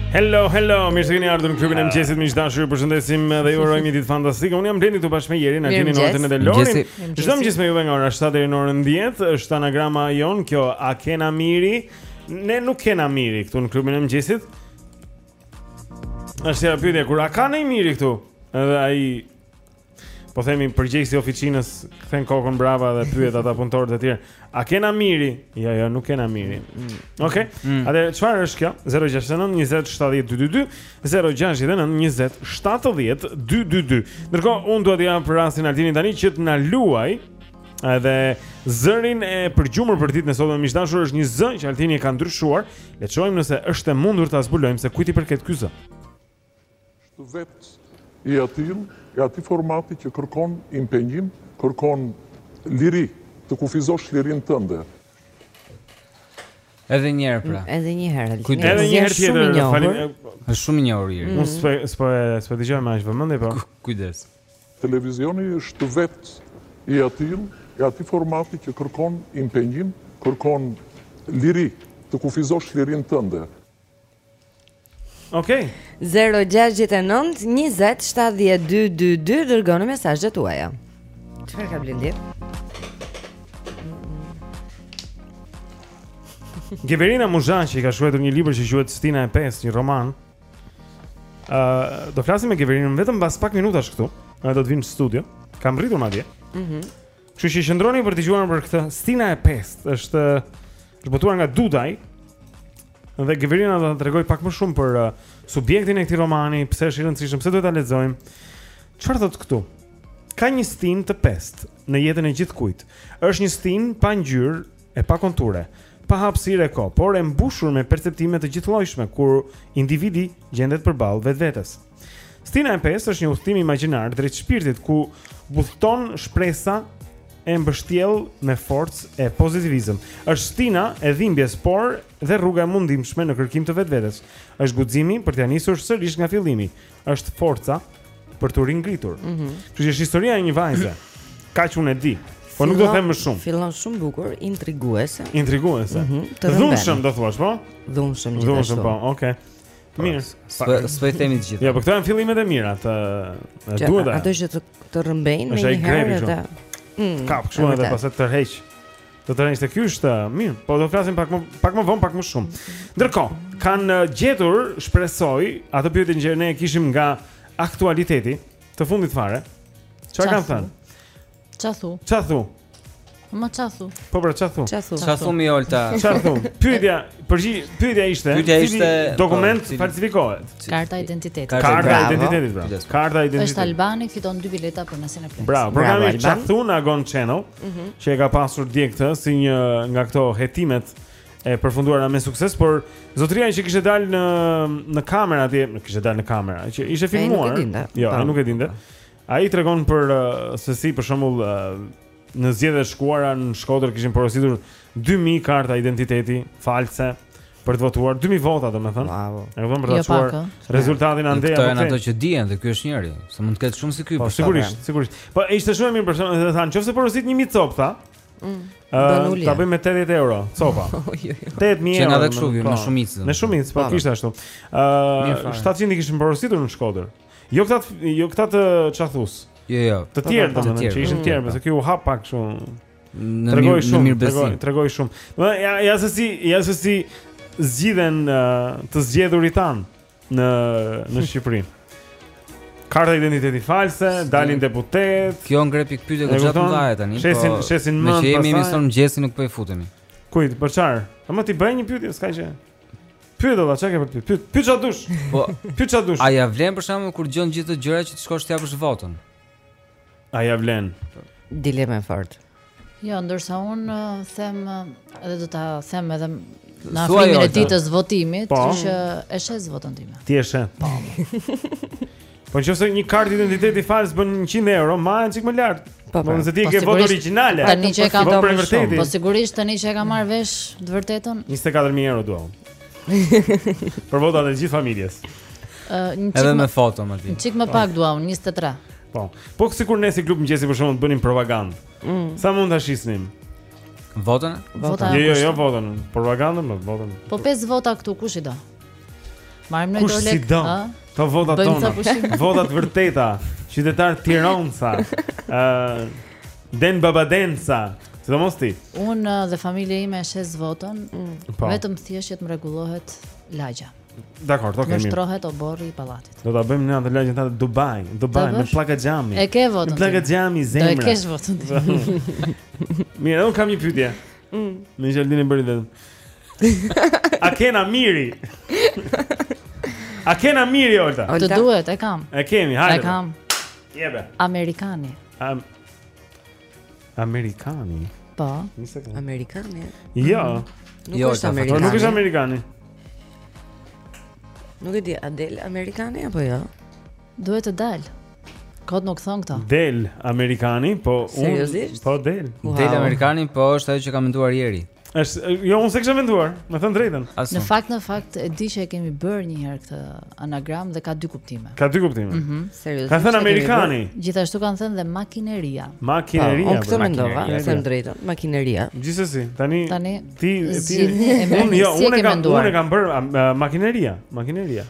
Hello, hello, mirë se keni ardhur në klubin e mëngjesit miq të dashur. Ju përshëndesim dhe ju urojmë një ditë fantastike. Unë jam Blendi këtu bashkë me Jerin, Altinin, Norton dhe Lorin. Çdo mëngjes me juve nga ora 7 deri në orën 10 është anagrama jonë kjo a kena miri? Ne nuk kena miri këtu në klubin e mëngjesit. Është ja pyetja kur a kena miri këtu? Edhe ai Po themi përgjegjësi ofiçinës kthen kokën mbrapa dhe pyet ata punëtorët e tjerë, a kena miri? Jo, jo, nuk kena miri. Mm. mm. Okej. Mm. Atëherë çfarë është kjo? 069 20 70 222 069 20 70 222. Ndërkohë unë dua t'i jap rastin Altinit tani që të na luaj edhe zërin e përgjumur për ditën e sotme miq të dashur është një zë që Altini e ka ndryshuar. Le të shohim nëse është e mundur ta zbulojmë se kujt i përket ky zë. Është vetë i atillë, i atij formati që kërkon impenjim, kërkon liri, të kufizosh lirinë tënde. Edhe një herë pra. Edhe një herë. Edhe një herë tjetër. Është shumë i njohur Iri. Unë s'po s'po s'po dëgjoj me aq vëmendje po. Kujdes. Televizioni është vetë i atillë, i atij formati që kërkon impenjim, kërkon liri, të kufizosh lirinë tënde. Okej. 069 20 7222 dërgoni mesazhet tuaja. Çfarë ka Blendi? Geverina Muzhaqi ka shkruar një libër që quhet Stina e 5, një roman. Ë, uh, do flasim me Geverinën vetëm pas pak minutash këtu. Ajo do të vijë në studio. Ka mbërritur madje. Mhm. Mm Kështu që qëndroni për të dëgjuar për këtë. Stina e 5 është është botuar nga Dudaj. Dhe Geverina do të tregojë pak më shumë për uh, subjektin e këtij romani, pse është i rëndësishëm, pse duhet ta lexojmë. Çfarë thotë këtu? Ka një stinë të pestë në jetën e gjithkujt. Është një stinë pa ngjyrë, e pa konture, pa hapësirë e kohë, por e mbushur me perceptime të gjithllojshme kur individi gjendet përballë vetvetes. Stina e pestë është një udhëtim imagjinar drejt shpirtit ku udhëton shpresa e mbështjellë me forcë e pozitivizëm. Është stina e dhimbjes, por dhe rruga e mundimshme në kërkim të vetvetes. Është guximi për t'ia nisur sërish nga fillimi, është forca për t'u ringritur. Mm -hmm. Kështu që është historia e një vajze. Kaq unë e di. Po nuk do të them më shumë. Fillon shumë bukur, intriguese. Intriguese. Mm -hmm. Dhunshëm do thua, po? Dhunshëm gjithashtu. Dhunshëm po, okay. Po, Mirë. S'po i themi të gjitha. Jo, po këto janë fillimet e mira, të duhet. Ato që të të rrëmbejnë menjëherë edhe. Të kap kështu edhe pastaj të tërheq. Të të rënjështë, kjo është mirë, po do flasim pak më, pak më vonë, pak më shumë. Ndërkohë, kanë uh, gjetur, shpresoj, atë pyetjen që ne e kishim nga aktualiteti, të fundit fare. Ça kanë thënë? Qa thu? Qa thu? Ma qa thu? Po pra, qa thu? Qa thu? Qa thu mi Olta? Qa thu? Pyetja, përgji, pyetja ishte, pyetja ishte dokument po, falsifikohet. Karta identitetit. Karta identitetit, pra. Karta identitetit. Është Albani, fiton dy bileta për nësin e plesë. Bravo, programi Ça thu në Agon Channel. mm -hmm. që e ka pasur dje këtë si një nga këto hetimet e përfunduara me sukses, por zotëria që kishte dalë në në kamerë atje, kishte dalë në kamerë, që ishte filmuar. Jo, nuk e dinte. Jo, ai po. nuk e dinte. Ai tregon për uh, se si për shembull uh, në zgjedhjet e shkuara në Shkodër kishin porositur 2000 karta identiteti false për të votuar 2000 vota domethënë. Bravo. E kupton për ta, jo, çuar rezultatin andej apo këtu. Këto janë ato që dihen dhe ky është njëri, se mund të ketë shumë si ky. Po sigurisht, sigurisht. Po ishte shumë mirë për shembull të thanë, nëse porosit 1000 copë tha. Mm. Ta bëjmë me 80 euro, copa. 8000 euro. Që na dhe kështu vjen me po. shumicë. Me shumicë, po kishte ashtu. Ë 700 i kishin porositur në Shkodër. Jo këta, jo këta të çathus. Jo, jo. Të tjerë domethënë, që ishin të tjerë, pse ky u hap pak shumë. Na tregoi shumë, në mirëbesim. Tregoi shumë. Po ja ja se si, ja se si zgjidhen uh, të zgjedhurit tanë në në Shqipëri. Karta identiteti false, dalin deputetë. Kjo ngre pikëpyetje që gjatë ndaje tani. Shesin, po, shesin më pas. Ne jemi emision mëngjesi, nuk po i futemi. Kujt, për çfarë? A mund të bëj një pyetje, s'ka gjë. Pyet valla, çka ke për pyt? Pyet, pyet çfarë dush? Po, pyet çfarë dush? A ia vlen për shembull kur dëgjon gjithë këto gjëra që të shkosh të japësh votën? A ia vlen? Dilemë e fortë. Jo, ndërsa unë uh, them uh, edhe do ta them edhe në afrimin e ditës votimit, po. që e shes votën time. Ti e shes. Po. Po nëse një kartë identiteti fals bën 100 euro, mua një çik më lart. Po, po. Nëse ti e po, ke votë origjinale. Tani që e kam po, po, më shumë. Po sigurisht tani që e kam marr vesh të vërtetën. 24000 euro dua unë. Për votat e gjithë familjes. Uh, Edhe me foto madje. Çik më pak dua unë 23. Po. Po sikur ne si klub mëngjesi për shembull të bënim propagandë. Mm. Sa mund ta shisnim? Votën? Votën. Jo, jo, jo votën. Propagandën, po votën. Po pesë vota këtu kush i do? Marrim në dorë lek. Ka votat tona. Votat vërteta. Qytetarë tironsa. Ëh. Denbabadensa. Sidomos ti. Unë uh, dhe familja ime e shes votën, mm. Po. vetëm thjesht që të më rregullohet lagja. Dakor, ok. Më shtrohet oborri i pallatit. Do ta bëjmë ne atë lagjen tate Dubai, Dubai me pllaka xhami. E ke votën. Pllaka xhami zemra. Do e kesh votën. Mirë, unë kam një pyetje. Mm. Në jardin e bëri vetëm. A kena miri? A kena miri Olta? Të duhet, e kam. E kemi, hajde. E kam. Jebe. Amerikani. Am Amerikani. Po. Amerikani. Jo. Nuk jo, është amerikani. Nuk është amerikani. Nuk e di, a del amerikani apo jo? Duhet të dalë. Kot nuk thonë këta. Del amerikani, po unë po del. Wow. Del amerikani, po është ajo që ka menduar Jeri. Është, jo unë s'e kisha menduar, me thënë të drejtën. Në fakt në fakt e di që e kemi bërë një herë këtë anagram dhe ka dy kuptime. Ka dy kuptime. Mhm, mm seriozisht. Kanë thënë amerikani. Gjithashtu kanë thënë dhe makineria. Makineria. Po, unë këtë mendova, me thënë të drejtën, makineria. Gjithsesi, tani tani ti ti unë jo, unë e kam unë e kam bërë makineria, makineria.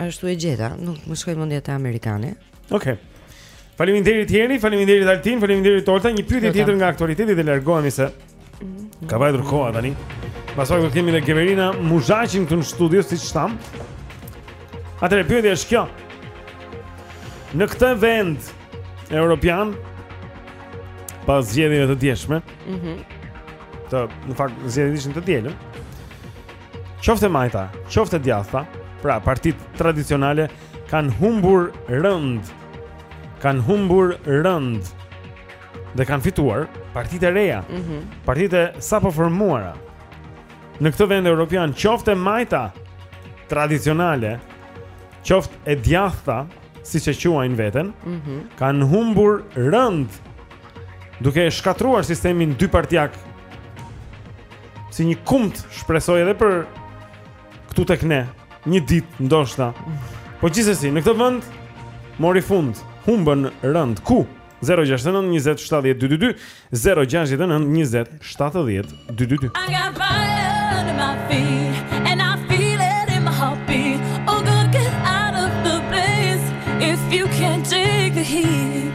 Ashtu e gjeta, nuk më shkoi mendja te amerikani. Okej. Okay. Faleminderit Jeri, faleminderit Altin, faleminderit Orta. Një pyetje tjetër nga aktualiteti dhe largohemi se ka vajtur koha tani. Pastaj do të kemi edhe Geverina Muzhaqin këtu në studio siç thamë. Atëherë pyetja është kjo. Në këtë vend europian pas zgjedhjeve të djeshme, mhm. Mm të në fakt zgjedhjet ishin të dielën. qoftë e majta, qoftë e djathta, pra partitë tradicionale kanë humbur rëndë. Kanë humbur rëndë. Dhe kanë fituar partitë e reja. Mm -hmm. Partitë e sapoformuara. Në këtë vend europian, qoftë e majta tradicionale, qoftë e djathta, siç e quajnë veten, mm -hmm. kanë humbur rëndë duke shkatërruar sistemin dypartiak si një kumt shpresoj edhe për këtu tek ne, një ditë ndoshta. Po gjithsesi, në këtë vend mori fund, humbën rëndë ku 069 20 70 222 069 20 70 222 I got fire under my feet and I feel it in my heartbeat oh girl get out of the place if you can't take the heat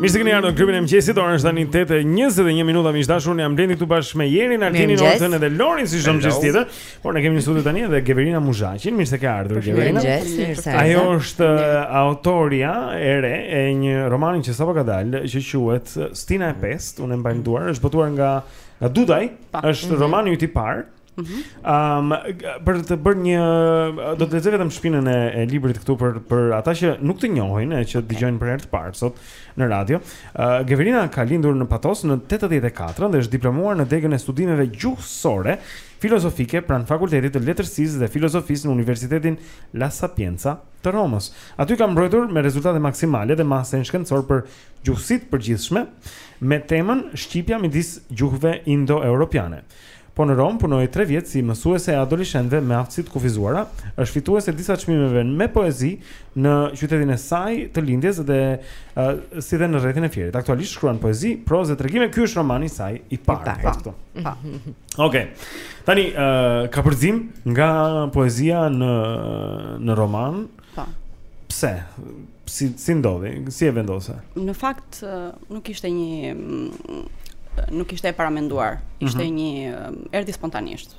Mirë se keni ardhur në klubin e mëngjesit. Ora është tani 8:21 minuta. Miq të dashur, jam Blendi këtu bashkë me Jerin, Altinin, Ortën dhe Lorin si çdo mëngjes tjetër. Por ne kemi në studio tani edhe Geverina Muzhaqin. Mirë se ke ardhur Geverina. Ajo është uh, autorja e re e një romani që sapo ka dalë, që quhet Stina e pestë, unë e mbaj në duar, është botuar nga nga Dudaj, është mhm. romani yt i parë. Mhm. Ëm um, për të bërë një do të lexoj vetëm shpinën e, e librit këtu për për ata që nuk të njohin e që okay. dëgjojnë për herë të parë sot në radio. Uh, Geverina ka lindur në Patos në 84 dhe është diplomuar në degën e studimeve gjuhësore filozofike pranë Fakultetit të Letërsisë dhe Filozofisë në Universitetin La Sapienza të Romës. Aty ka mbrojtur me rezultate maksimale dhe masterin shkencor për gjuhësi të përgjithshme me temën Shqipja midis gjuhëve indo-europiane. Po në Romë punoi tre vjet si mësuese e adoleshentëve me aftësi të kufizuara, është fituese e disa çmimeve me poezi në qytetin e saj të lindjes dhe si dhe në rrethin e Fierit. Aktualisht shkruan poezi, prozë dhe tregime. Ky është romani i saj i parë, Po. Okej. Tani ë kapërcim nga poezia në në roman. Po. Pse? Si si ndodhi? Si e vendose? Në fakt nuk ishte një nuk ishte e paramenduar. Ishte mm -hmm. një erdhi spontanisht.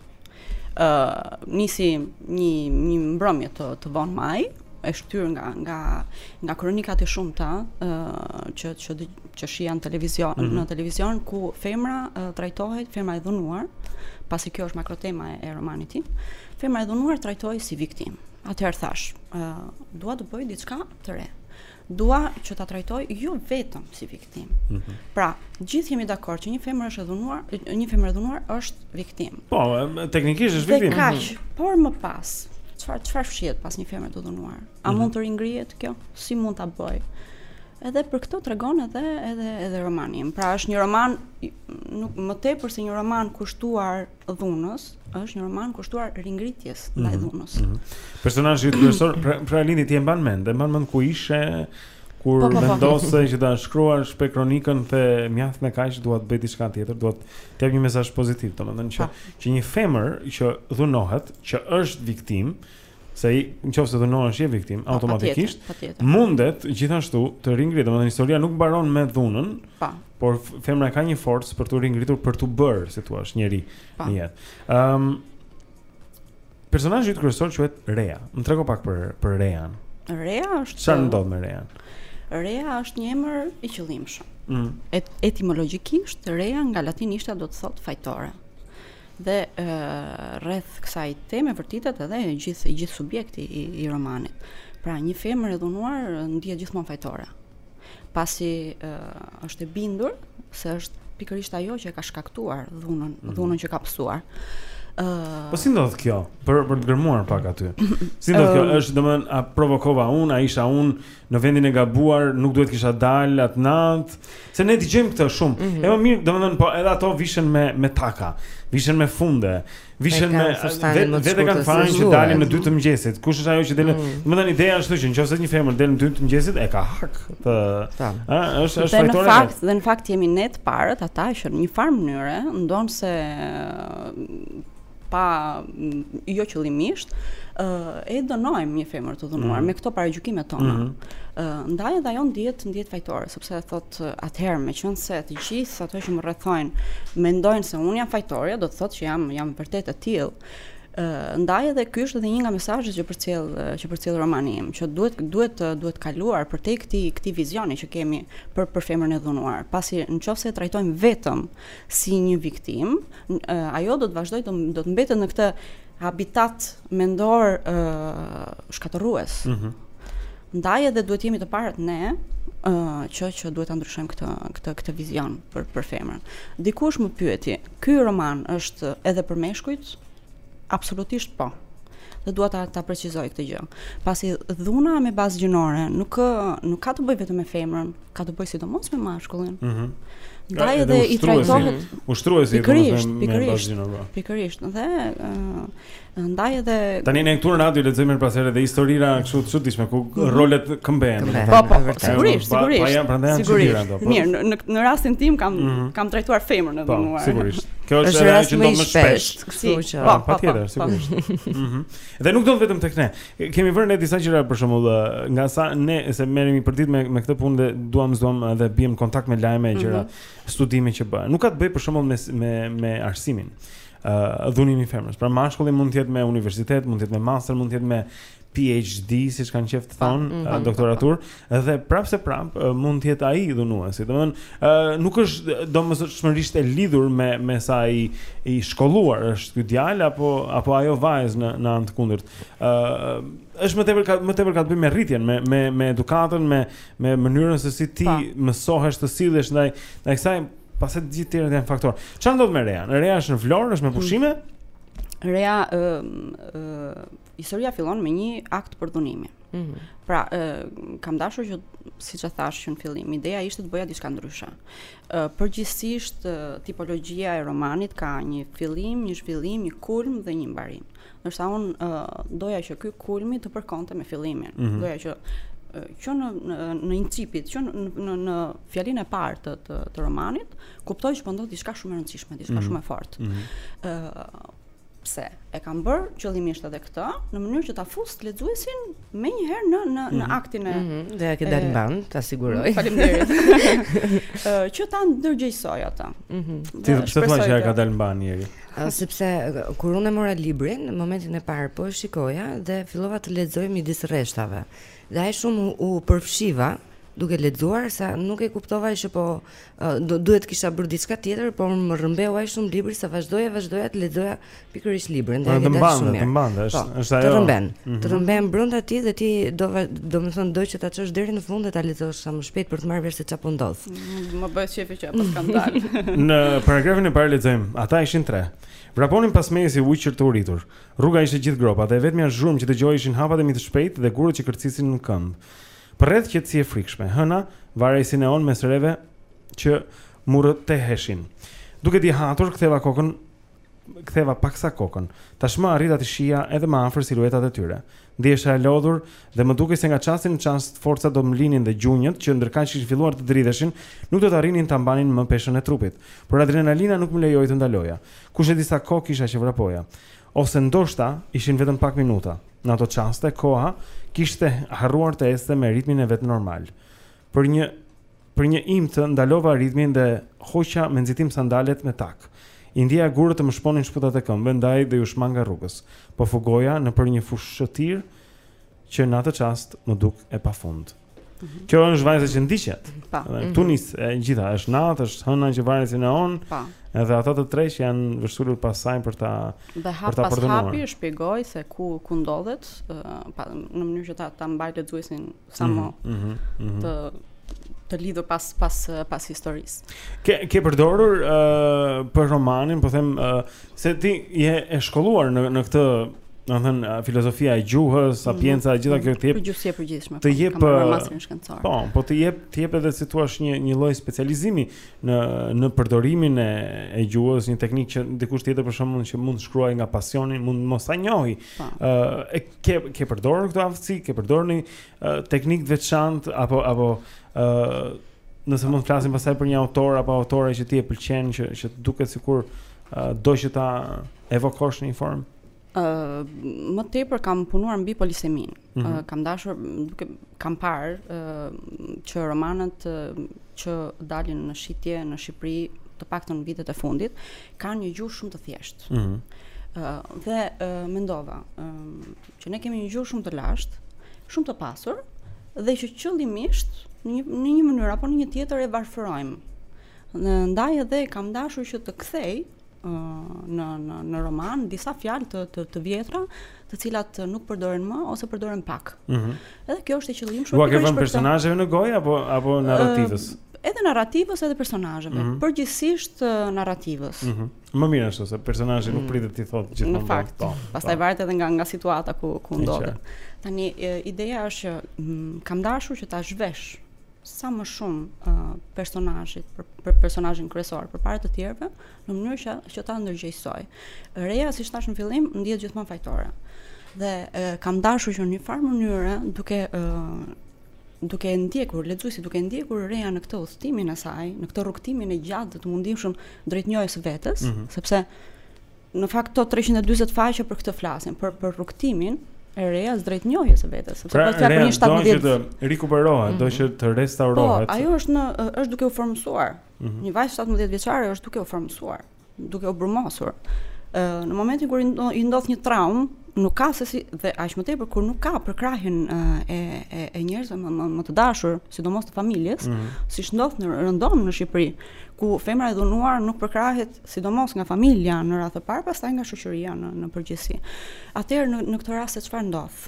Ë uh, nisi një një mbrëmje të të vonë maji, e shtyrë nga nga nga kronikat e shumta ë uh, që që që shihja në televizion mm -hmm. në televizion ku femra uh, trajtohej, femra e dhunuar, pasi kjo është makrotema e, e romanit tim. Femra e dhunuar trajtohej si viktimë. Atëherë thashë, ë dua të bëj diçka të re. Dua që ta trajtoj jo vetëm si viktimë. Mm -hmm. Pra, gjithë jemi dakord që një femër është e dhunuar, një femër e dhunuar është viktimë. Po, teknikisht është viktimë. Dhe kaq, mm -hmm. por më pas, çfarë çfarë fshihet pas një femre të dhunuar? A mm -hmm. mund të ringrihet kjo? Si mund ta bëjë? Edhe për këtë tregon edhe edhe edhe romani. Pra është një roman nuk më tepër se një roman kushtuar dhunës është një roman kushtuar ringritjes mhm, ndaj dhunës. Mm -hmm. Personazhi kryesor, pra, pra lindi, ti e mban mend, e mban mend ku ishe kur po, po, po. vendose që ta shkruash, pe kronikën, the mjaft me kaq dua të bëj diçka tjetër, dua të jap një mesazh pozitiv, domethënë që që një femër që dhunohet, që është viktimë, se në qoftë se dhunohesh je viktimë automatikisht patjetër, patjetër. mundet gjithashtu të ringrihet domethënë historia nuk mbaron me dhunën po por femra ka një forcë për t'u ringritur për t'u bërë si të thuash njeri po. në jetë ëm um, personazhi kryesor quhet Rea më trego pak për për Rean Rea është çfarë ndodh me Rean Rea është një emër i qëllimshëm mm. Et, etimologjikisht Rea nga latinishtja do të thotë fajtore Dhe rreth kësaj teme vërtitet edhe gjithë gjithë subjekti i, i romanit. Pra një femër e dhunuar ndihet gjithmonë fajtore. Pasi uh, është e bindur se është pikërisht ajo që e ka shkaktuar dhunën, mm -hmm. dhunën që ka pësuar. Ëh. Uh, po si ndodh kjo? Për për të gërmuar pak aty. Si ndodh kjo? Është domethënë a provokova unë, a isha unë, në vendin e gabuar, nuk duhet të kisha dalë atë natë, se ne dëgjojmë këtë shumë. Mm -hmm. E më mirë, domethënë po edhe ato vishen me me taka, vishen me funde, vishen me vetë e kanë fajin që dalin në 2 të mëngjesit. Kush është ajo që del? Mhm. Domethënë mm. ideja është kjo, nëse një femër del në 2 të mëngjesit e ka hak të, ë, është është fajtore. Në fakt, dhe në fakt jemi ne të parët ata që në një farë mënyre ndonëse pa jo qëllimisht, e dënojmë një femër të dhunuar mm. me këto paragjykime tona. Mm -hmm. Ndaj edhe ajo ndihet ndihet fajtore, sepse thot atëherë meqenëse të gjithë ato që më rrethojnë mendojnë se un jam fajtore, do të thotë që jam jam vërtet e tillë. Ndaj edhe ky është edhe një nga mesazhet që përcjell që përcjell romani im, që duhet duhet duhet kaluar përtej këtij këtij vizioni që kemi për për femrën e dhunuar, pasi në qoftë se e trajtojmë vetëm si një viktimë, ajo do të vazhdojë do të mbetet në këtë habitat mendor ë uh, shkatërrues. Ëh. Mm Ndaj edhe duhet të jemi të parët ne ë uh, që që duhet ta ndryshojmë këtë këtë këtë vizion për për femrën. Dikush më pyeti, ky roman është edhe për meshkujt? Absolutisht po. Dhe dua ta ta precizoj këtë gjë. Pasi dhuna me bazë gjinore nuk nuk ka të bëjë vetëm me femrën, ka të bëjë sidomos me mashkullin. Ëh. Mm Ndaj edhe i trajtohet ushtruesi i dhunës me bazë gjinore. Po. Pikërisht. Dhe ëh ndaj edhe Tani ne këtu në radio lexojmë herë pas here dhe histori kështu të çuditshme ku mhm. rolet këmbehen. Po, po, sigurisht, sigurisht. Po janë prandaj janë të çuditshme. Mirë, në në rastin tim kam mhm. kam trajtuar femrën Po, sigurisht. Kjo është ajo që ndodh më shpesh, kështu që. Po, patjetër, sigurisht. Mhm. Dhe nuk ndodh vetëm tek ne. Kemi vënë re disa gjëra për shembull, ngaqë ne se merremi përditë me me këtë punë dhe duam s'duam edhe biem në kontakt me lajme e gjëra, mhm. studime që bëhen. Nuk ka të bëjë për shembull me me me arsimin. Ë, uh, dhunimi i femrës. Pra mashkulli mund të jetë me universitet, mund të jetë me master, mund të jetë me PhD, siç kanë qejf të thonë, mm -hmm. doktoraturë, dhe prapë se prapë mund të jetë ai dhunuesi. Domethënë, ë nuk është domosdoshmërisht e lidhur me me sa i i shkolluar është ky djalë apo apo ajo vajzë në në anë të kundërt. ë është më tepër ka më tepër ka të bëjë me rritjen, me me me edukatën, me me mënyrën se si ti mësohesh të sillesh ndaj ndaj kësaj pastaj të gjithë të tjerët janë faktor. Çfarë ndodh me Rean? Rea është në Vlorë, është me mm. pushime? Mm. Rea ë ë Historia fillon me një akt përdhunimi. Mm -hmm. Pra, e, kam dashur që siç e thashë që në fillim, ideja ishte të bëja diçka ndryshe. E, përgjithsisht, e, tipologjia e romanit ka një fillim, një zhvillim, një kulm dhe një mbarim. Ndërsa unë e, doja që ky kulmi të përkonte me fillimin. Mm -hmm. Doja që që në në, në incipit, që në në, në fjalinë e parë të, të të romanit, të kuptohej që po ndodh diçka shumë e rëndësishme, diçka mm -hmm. shumë e fortë. Mm -hmm. pse e kam bërë qëllimisht edhe këtë, në mënyrë që ta fus lexuesin menjëherë në në në mhm. aktin e mm -hmm. dhe ia ke dalë mbanë, ta siguroj. Faleminderit. që ta ndërgjegjësoj atë. Mm -hmm. Ti pse thua që ia ka dalë mbanë Eri? Sepse kur unë mora librin, në momentin e parë po e shikoja dhe fillova të lexoj midis rreshtave. Dhe aq shumë u përfshiva duke lexuar sa nuk e kuptova që po duhet të kisha bërë diçka tjetër, por më rrëmbeu aq shumë libri sa vazhdoja vazhdoja të lexoja pikërisht librin dhe e dashur shumë. Të mban, të rrëmben po, është ajo. Të rrëmben. Mm -hmm. Të mhm. rrëmben brenda ti dhe ti do do të thon do që ta çosh deri në fund dhe ta lexosh sa më shpejt për të marrë vesh se çfarë po ndodh. Më bëhet qejf që apo kam dalë. në paragrafin e parë lexojmë, ata ishin tre. Vraponin pas meje si ujqër të uritur. Rruga ishte gjithë gropa dhe e vetmja zhurmë që dëgjoja ishin hapat e mi të shpejtë dhe gurët që kërcisnin nën këmbë. Përreth qetësi e frikshme. Hëna varej si neon mes reve që murrëteheshin. Duke dihatur, ktheva kokën ktheva paksa kokën. Tashmë arrita t'i shihja edhe më afër siluetat e tyre. Ndihesha e lodhur dhe më dukej se nga çasti në çast forcat do më linin dhe gjunjët që ndërkaq kishin filluar të dridheshin, nuk do të arrinin ta mbanin më peshën e trupit. Por adrenalina nuk më lejoi të ndaloja. Kush e di sa kohë kisha që vrapoja. Ose ndoshta ishin vetëm pak minuta. Në ato çaste koha kishte harruar të ecte me ritmin e vet normal. Për një për një imtë ndalova ritmin dhe hoqa me nxitim sandalet me tak. I ndjeja gurët të më shponin shputat e këmbëve, ndaj dhe iu shmanga rrugës. Po fugoja nëpër një fushëtirë që në atë çast më dukej e pafund. Mhm. Kjo është vajza që ndiqet. Po. Mhm. Ku nis e gjitha është natë, është hëna që varet si neon. Po. Edhe ata të tre që janë vërsulur pas saj për ta për ta përdhunuar. Pa e shpjeguar se ku ku ndodhet, pa në mënyrë që ta ta mbajë lexuesin sa mhm, më mm -hmm, mm -hmm. të të lidhur pas pas pas historisë. Ke ke përdorur uh, për romanin, po them uh, Se ti je e shkolluar në në këtë Do me thënë filozofia e gjuhës, Sapienza, mm -hmm. gjitha këto tip. Gjuhësi e përgjithshme. Të po, jep masterin shkencor. Po, po të jep, të jep edhe si thua një një lloj specializimi në në përdorimin e e gjuhës, një teknikë që dikush tjetër për shembull që mund të shkruajë nga pasioni, mund mos ta njohë. Po. Ë, uh, e ke ke përdorur këtë aftësi, ke përdorur një teknikë të veçantë apo apo ë uh, nëse mund të flasim pastaj për një autor apo autore që ti e pëlqen që që duket sikur uh, do që ta evokosh në një formë ë uh, më tepër kam punuar mbi poliseminë. Mm -hmm. uh, kam dashur duke kam parë uh, që romanet uh, që dalin në shitje në Shqipëri të paktën në vitet e fundit kanë një gjuhë shumë të thjeshtë. Mm -hmm. uh, dhe uh, mendova, uh, që ne kemi një gjuhë shumë të lashtë, shumë të pasur dhe që qëllimisht në një, në një mënyrë apo në një tjetër e varfërojmë. Ndaj edhe kam dashur që të kthej në në në roman disa fjalë të, të të vjetra, të cilat nuk përdoren më ose përdoren pak. Ëh. Mm edhe kjo është e qëllimshme. Ua ke vënë personazheve në gojë apo apo narrativës? Uh, edhe narrativës edhe personazheve, mm -hmm. përgjithësisht narrativës. Mm -hmm. Më mirë ashtu se personazhi nuk mm. pritet t'i thotë gjithmonë. Në fakt, po. po. Pastaj varet edhe nga nga situata ku ku ndodhet. Tani ideja është që mm, kam dashur që ta zhvesh sa më shumë uh, personazhit për, për personazhin kryesor përpara të tjerëve në mënyrë që që ta ndërgjegjësoj. Reja siç thash në fillim ndihet gjithmonë fajtore. Dhe uh, kam dashur që në një farë mënyre duke uh, duke e ndjekur lexuesi duke ndjekur Rejan në këtë udhëtimin e saj, në këtë rrugëtimin e gjatë të mundimshëm drejt njohjes së vetes, mm -hmm. sepse në fakt këto 340 faqe për këtë flasin, për për rrugëtimin e Rejas drejt njohjes së vetes, sepse pra, po fjalë për një 17 vjet. Do të rikuperohet, mm -hmm. do mhm. që të restaurohet. Po, ajo është në është duke u formësuar. Mm -hmm. Një vajzë 17 vjeçare është duke u formësuar. duke u brumosur. Ë në momentin kur i ndodh një traumë, nuk ka se si dhe aq më tepër kur nuk ka përkrahjen e e, e njerëzve më, më, më të dashur, sidomos të familjes, mm -hmm. siç ndodh në rëndom në Shqipëri, ku femra e dhunuar nuk përkrahet sidomos nga familja në radhë të parë, pastaj nga shoqëria në në përgjithësi. Atëherë në në këtë rast se çfarë ndodh?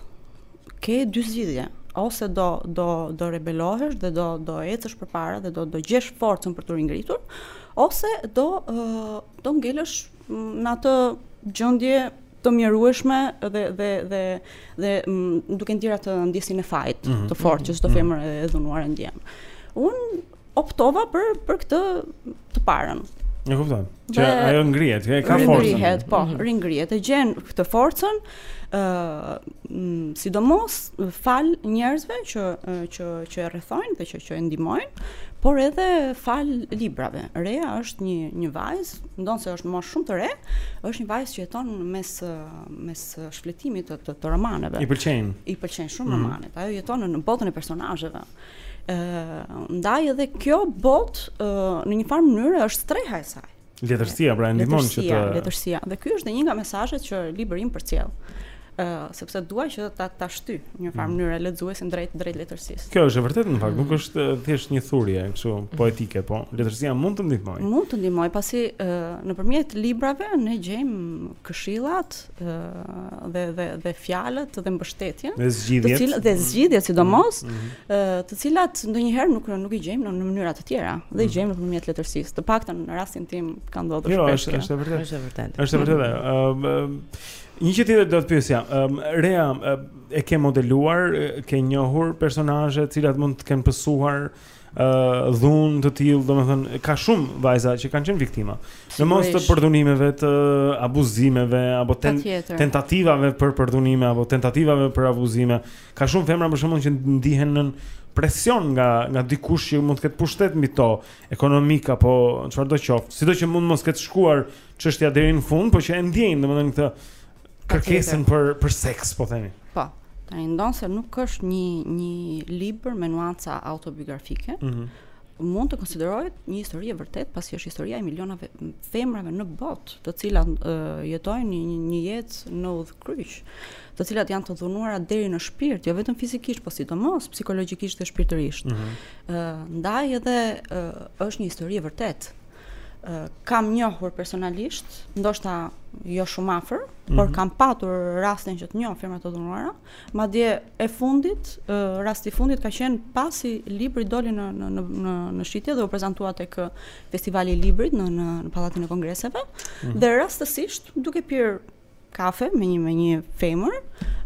Ke dy zgjidhje, ose do do do rebelohesh dhe do do ecësh përpara dhe do do gjesh forcën për t'u ringritur, Ose do do ngelësh në atë gjendje të mjerueshme dhe dhe dhe dhe duke ndjerë atë ndjesinë e fajit mm -hmm. të fortë që çdo mhm. femër e dhunuar e ndjen. Unë optova për për këtë të parën. E kupton. Që dhe, ajo ngrihet, e ka forcën. Ngrihet, po, mm -hmm. ringrihet, e gjen këtë forcën ë sidomos falë njerëzve që që që e rrethojnë dhe që që e ndihmojnë, por edhe falë librave. Reja është një një vajzë, ndonëse është në moshë shumë të re, është një vajzë që jeton mes mes shfletimit të, të, të romaneve. I pëlqejnë. I pëlqejnë shumë mm -hmm. romanet. Ajo jeton në botën e personazheve. ë Ndaj edhe kjo botë në një farë mënyre është streha e saj. Letërsia pra e ndihmon që të letërsia. Dhe ky është dhe një nga mesazhet që libri im përcjell. Ë uh, sepse dua që ta ta shtyj në një farë mm. mënyrë lexuesin drejt drejt letërsisë. Kjo është e vërtetë në fakt, mm. nuk është thjesht një thurje kështu mm. poetike, po letërsia mund të ndihmojë. Mund të ndihmojë pasi uh, nëpërmjet librave ne gjejmë këshillat, dhe dhe dhe fjalët dhe mbështetjen dhe zgjidhjet të cilat dhe zgjidhjet sidomos mm -hmm. të cilat ndonjëherë nuk nuk i gjejmë në, në mënyra të tjera dhe mm -hmm. i mhm. gjejmë nëpërmjet letërsisë të paktën në rastin tim ka ndodhur jo, shpesh jo është e vërtetë është e vërtetë është e vërtetë ëm një çështje tjetër do të pyesja ëm Reja e ke modeluar ke njohur personazhe të cilat mund të kenë pësuar dhunë të tillë, domethënë ka shumë vajza që kanë qenë viktima. Në mos të përdhunimeve të abuzimeve apo ten, tentativave për përdhunime apo tentativave për abuzime, ka shumë femra për shembull që ndihen nën presion nga nga dikush që mund të ketë pushtet mbi to, ekonomik apo çfarëdo qoftë. Sido që mund mos ketë shkuar çështja deri në fund, por që e ndjejnë domethënë këtë kërkesën për për seks, po themi. Po. Tani ndonëse se nuk është një një libër me nuanca autobiografike, mm -hmm. mund të konsiderohet një histori e vërtetë, pasi është historia e milionave femrave në botë, të cilat uh, jetojnë një, një jetë në udhëkryq, të cilat janë të dhunuara deri në shpirt, jo vetëm fizikisht, por sidomos psikologjikisht dhe shpirtërisht. Mm -hmm. uh, ndaj edhe uh, është një histori e vërtetë. kam njohur personalisht, ndoshta jo shumë afër, mm -hmm. por mhm. kam patur rastin që të njoh femra të dhunuara. Madje e fundit, rasti i fundit ka qenë pasi libri doli në në në në, në shitje dhe u prezantua tek Festivali i Librit në në, në Pallatin e Kongreseve mm -hmm. dhe rastësisht duke pirë kafe me një me një femër,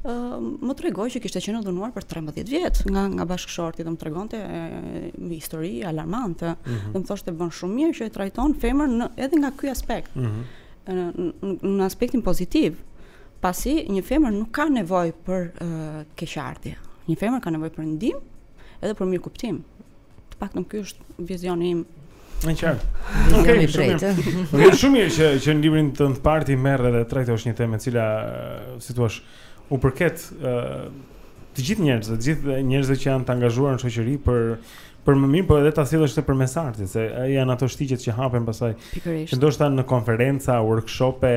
ë uh, më tregoi që kishte qenë e dhunuar për 13 vjet nga nga bashkëshorti dhe më tregonte një histori alarmante. Mm -hmm. Dhe më thoshte bën shumë mirë që e trajton femrën në, edhe nga ky aspekt. Mm -hmm. në, në aspektin pozitiv, pasi një femër nuk ka nevojë për uh, keqardhje. Një femër ka nevojë për ndihmë edhe për mirëkuptim. Të paktën ky është vizioni im. E qartë. Nuk kemi drejtë. Është shumë mirë që që në librin të të parë ti merr edhe trajton një temë e cila si thua u përket ë të gjithë njerëzve, të gjithë njerëzve që janë të angazhuar në shoqëri për për më mirë, por edhe ta sjellësh përmes artit, se janë ato shtigjet që hapen pastaj. Pikërisht. Ndoshta në konferenca, workshope,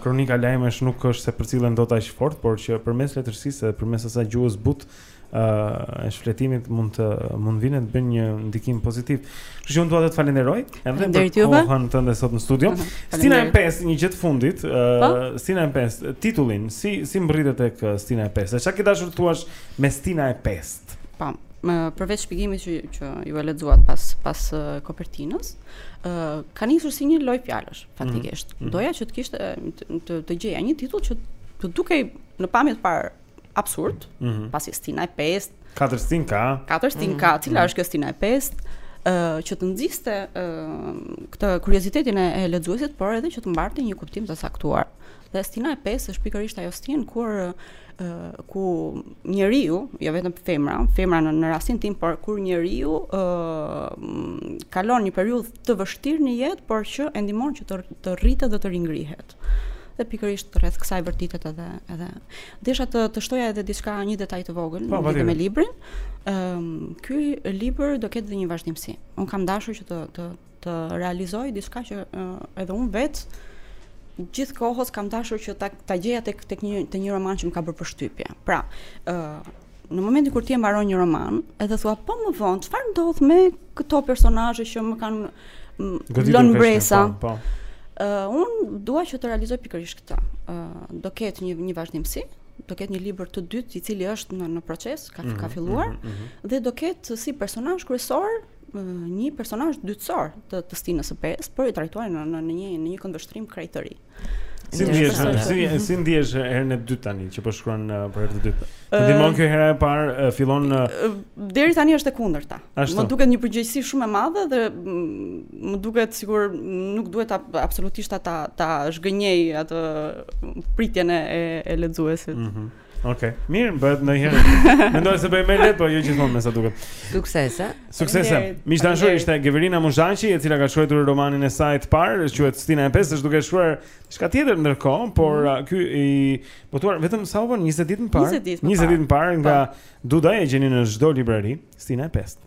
kronika lajmesh nuk është se përcillen dot aq fort, por që përmes letërsisë dhe përmes asaj gjuhës butë e shfletimit mund të mund vijnë të bëjnë një ndikim pozitiv. Kështu që unë dua të të falenderoj edhe për kohën tënde sot në studio. Uh -huh. Stina e 5, një gjë të fundit, uh, Stina e 5, titullin, si si mbërritët tek Stina e 5? Çfarë ke dashur të thuash me Stina e 5? Po, përveç shpjegimit që që ju e lexuat pas pas uh, kopertinës, ë uh, ka nisur si një lojë fjalësh, mhm. faktikisht. Mm -hmm. Doja që të kishte të të, të gjeja një titull që të dukej në pamje të parë absurd, mm -hmm. pasi stina e pestë, katër stinë ka, katër stinë mhm. ka, cila mm -hmm. është kjo stina e pestë, uh, që të nxiste uh, këtë kuriozitetin e, e lexuesit, por edhe që të mbarte një kuptim të caktuar. Dhe stina e pestë është pikërisht ajo stinë kur uh, ku njeriu, jo vetëm femra, femra në, në rastin tim, por kur njeriu uh, kalon një periudhë të vështirë në jetë, por që e ndihmon që të të rritet dhe të ringrihet. Dhe pikërisht rreth kësaj vërtitet edhe edhe desha të të shtoja edhe diçka një detaj të vogël po, në me librin. Ëm ehm, um, ky libër do ketë dhe një vazhdimësi. Un kam dashur që të të të realizoj diçka që uh, edhe un vet gjithë kohës kam dashur që ta ta gjeja tek tek një te një roman që më ka bërë përshtypje. Pra, ë uh, Në momentin kur ti e mbaron një roman, edhe thua po më vonë, çfarë ndodh me këto personazhe që më kanë lënë mbresa? Po. po. Uh, unë dua që të realizoj pikërisht këtë. Uh, do ketë një një vazhdimësi, do ketë një libër të dytë i cili është në në proces, ka mm -hmm, ka mhm, filluar mm -hmm. dhe do ketë si personazh kryesor një personazh dytësor të të Stinës së pestë, por i trajtuar në në një në një këndvështrim krejt të ri. Si ndihesh, si si ndihesh herën e dytë tani që po shkruan uh, për herë të dytë? Të ndihmon kjo hera e parë uh, fillon në uh, deri tani është e kundërta. Më duket një përgjegjësi shumë e madhe dhe mm, më duket sikur nuk duhet absolutisht ta ta zhgënjej atë pritjen e e lexuesit. Mm -hmm. Okej. Okay. Mirë, mbase ndonjëherë. Mendon se bëhet më lehtë, po jo gjithmonë me sa duket. Suksese. Suksese. Miq të dashur ishte Geverina Muzhaqi, e cila ka shkruar romanin e saj të parë, quhet Stina e pestë, është duke shkruar diçka tjetër ndërkohë, por mm -hmm. ky i botuar vetëm sa u bënë 20 ditë më parë. 20 ditë më parë nga po. Dudaj e gjeni në çdo librari, Stina e pestë.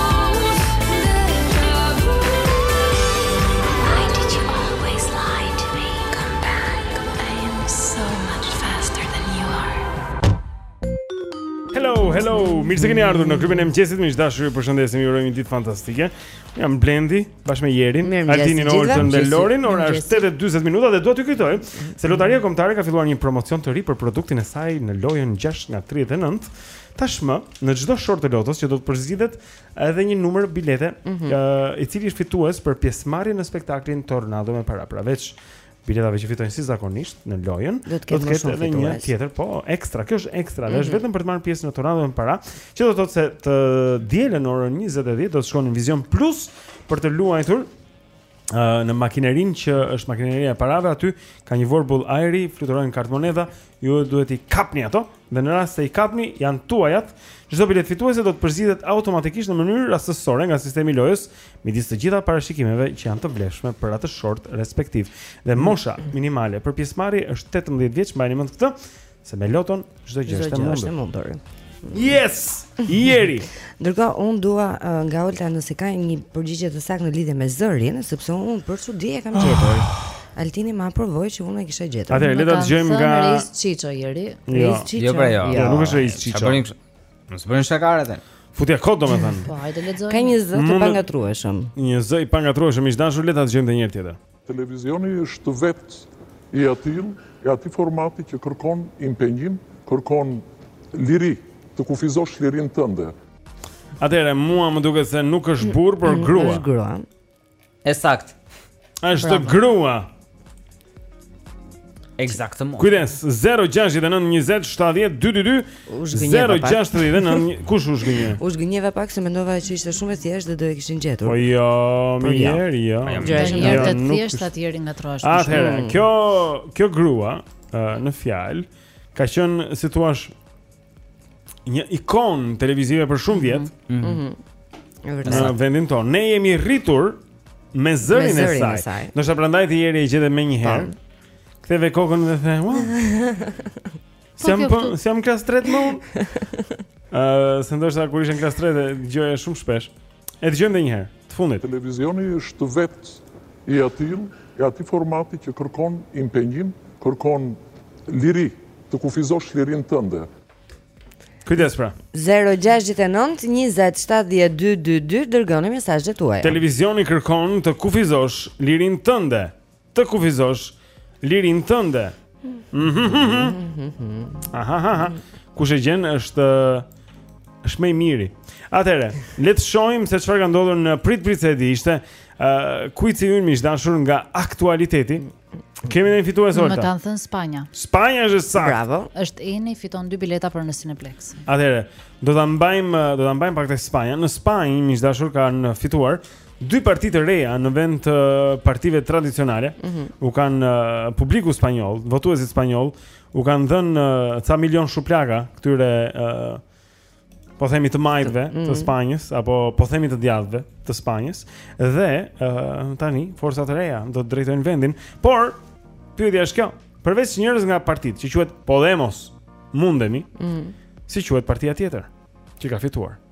Mirë se keni ardhur në klubin e mëngjesit, miq të dashur, ju përshëndesim, ju urojmë një ditë fantastike. Jam Blendi, bashkë me Jerin, Altinin, Oltën dhe Lorin, ora është 8:40 minuta dhe dua t'ju kujtoj se Lotaria Kombëtare ka filluar një promocion të ri për produktin e saj në lojën 6 nga 39 Tashmë, në çdo short të lotos që do të përzgjidhet edhe një numër bilete, mm -hmm. uh, i cili është fitues për pjesëmarrjen në spektaklin Tornado me para pra veç biletave që fitojnë si zakonisht në lojën, do të ketë, ketë edhe një tjetër, po, ekstra. Kjo është ekstra, mm -hmm. është mhm. vetëm për të marrë pjesë në Tornado me para, që do të thotë se të dielën në orën 20:10 do të shkoni në Vizion Plus për të luajtur në makinerinë që është makineria e parave aty ka një vorbull ajri, fluturojnë kartëmonedha, ju duhet t'i kapni ato dhe në rast se i kapni janë tuajat. Çdo biletë fituese do të përzgjidhet automatikisht në mënyrë rastësore nga sistemi i lojës midis të gjitha parashikimeve që janë të vlefshme për atë short respektiv. Dhe mosha minimale për pjesëmarrje është 18 vjeç, mbajeni mend këtë. Se me loton çdo gjë është e mundur. Është e mundur. Yes! Jeri. Ndërkohë un dua uh, nga Olta nëse ka një përgjigje të saktë në lidhje me zërin, sepse un për çudi e kam ah. gjetur. Oh. Altini më aprovoi që unë e kisha gjetur. Atëherë le ta dëgjojmë nga Reis Çiço, Jeri. Jo. Reis Çiço. Jo, pra jo. jo. jo nuk është Reis Çiço. Çfarë bëni? Mos bëni shaka me atë. Futja kot domethënë. Po, hajde lexojmë. Ka një zë të pangatërrueshëm. Një zë i pangatërrueshëm, miq të dashur le ta dëgjojmë edhe një herë tjetër. Televizioni është vetë i atillë, i atij formati që kërkon impenjim, kërkon liri, të kufizosh lirinë tënde. Atëherë mua më duket se nuk është burrë, por grua. Është grua. E saktë. Është grua. Exactement. Kujdes, 069 20 70 222. 069 kush u zhgënjye? U zhgënjeva pak se mendova që ishte shumë e thjeshtë dhe do e kishin gjetur. Po jo, po jo. mirë, jo. Po jo, jo. Është e thjeshtë atëherë ngatërrohesh. Atëherë, kjo kjo grua në fjalë ka qenë si thua një ikonë televizive për shumë vjet. Mhm. Mm mm -hmm. Në vendin tonë ne jemi rritur me zërin, me zërin e saj. Ndoshta prandaj ti Eri e gjete menjëherë. Ktheve kokën dhe the, "Ua." Po jam po, jam klas 3 unë. Ëh, uh, se ndoshta kur ishe klas 3 e dëgjoje shumë shpesh. E dëgjojmë edhe njëherë, të fundit. Televizioni është vetë i atillë, i atij formati që kërkon impenjim, kërkon liri, të kufizosh lirinë tënde. Kujdes pra. 069 20 70 222 dërgoni mesazhet tuaja. Televizioni kërkon të kufizosh lirinë tënde. të kufizosh lirinë tënde. Aha. Kush e gjen është është më i miri. Atëre, le të shohim se çfarë ka ndodhur në prit prit se ky ishte uh, kuizi ynë miq të dashur nga aktualiteti. Kemi një fitues Olta. Më kanë thënë Spanja. Spanja është e saktë. Bravo. Është Eni fiton dy bileta për në Cineplex. Atëre, do ta mbajmë do ta mbajmë pak te Spanja. Në Spanjë miq të dashur kanë fituar Dy parti të reja në vend të partive tradicionale mm -hmm. u kanë uh, publiku spanjoll, votuesit spanjoll u kanë dhënë uh, ca milion shuplaka këtyre uh, po themi të majtëve mm -hmm. të mhm. Spanjës apo po themi të djathtëve të Spanjës dhe uh, tani forcat e reja do të drejtojnë vendin, por pyetja është kjo, përveç njërës nga partitë që quhet Podemos, mundemi, mm -hmm. si quhet partia tjetër që ka fituar?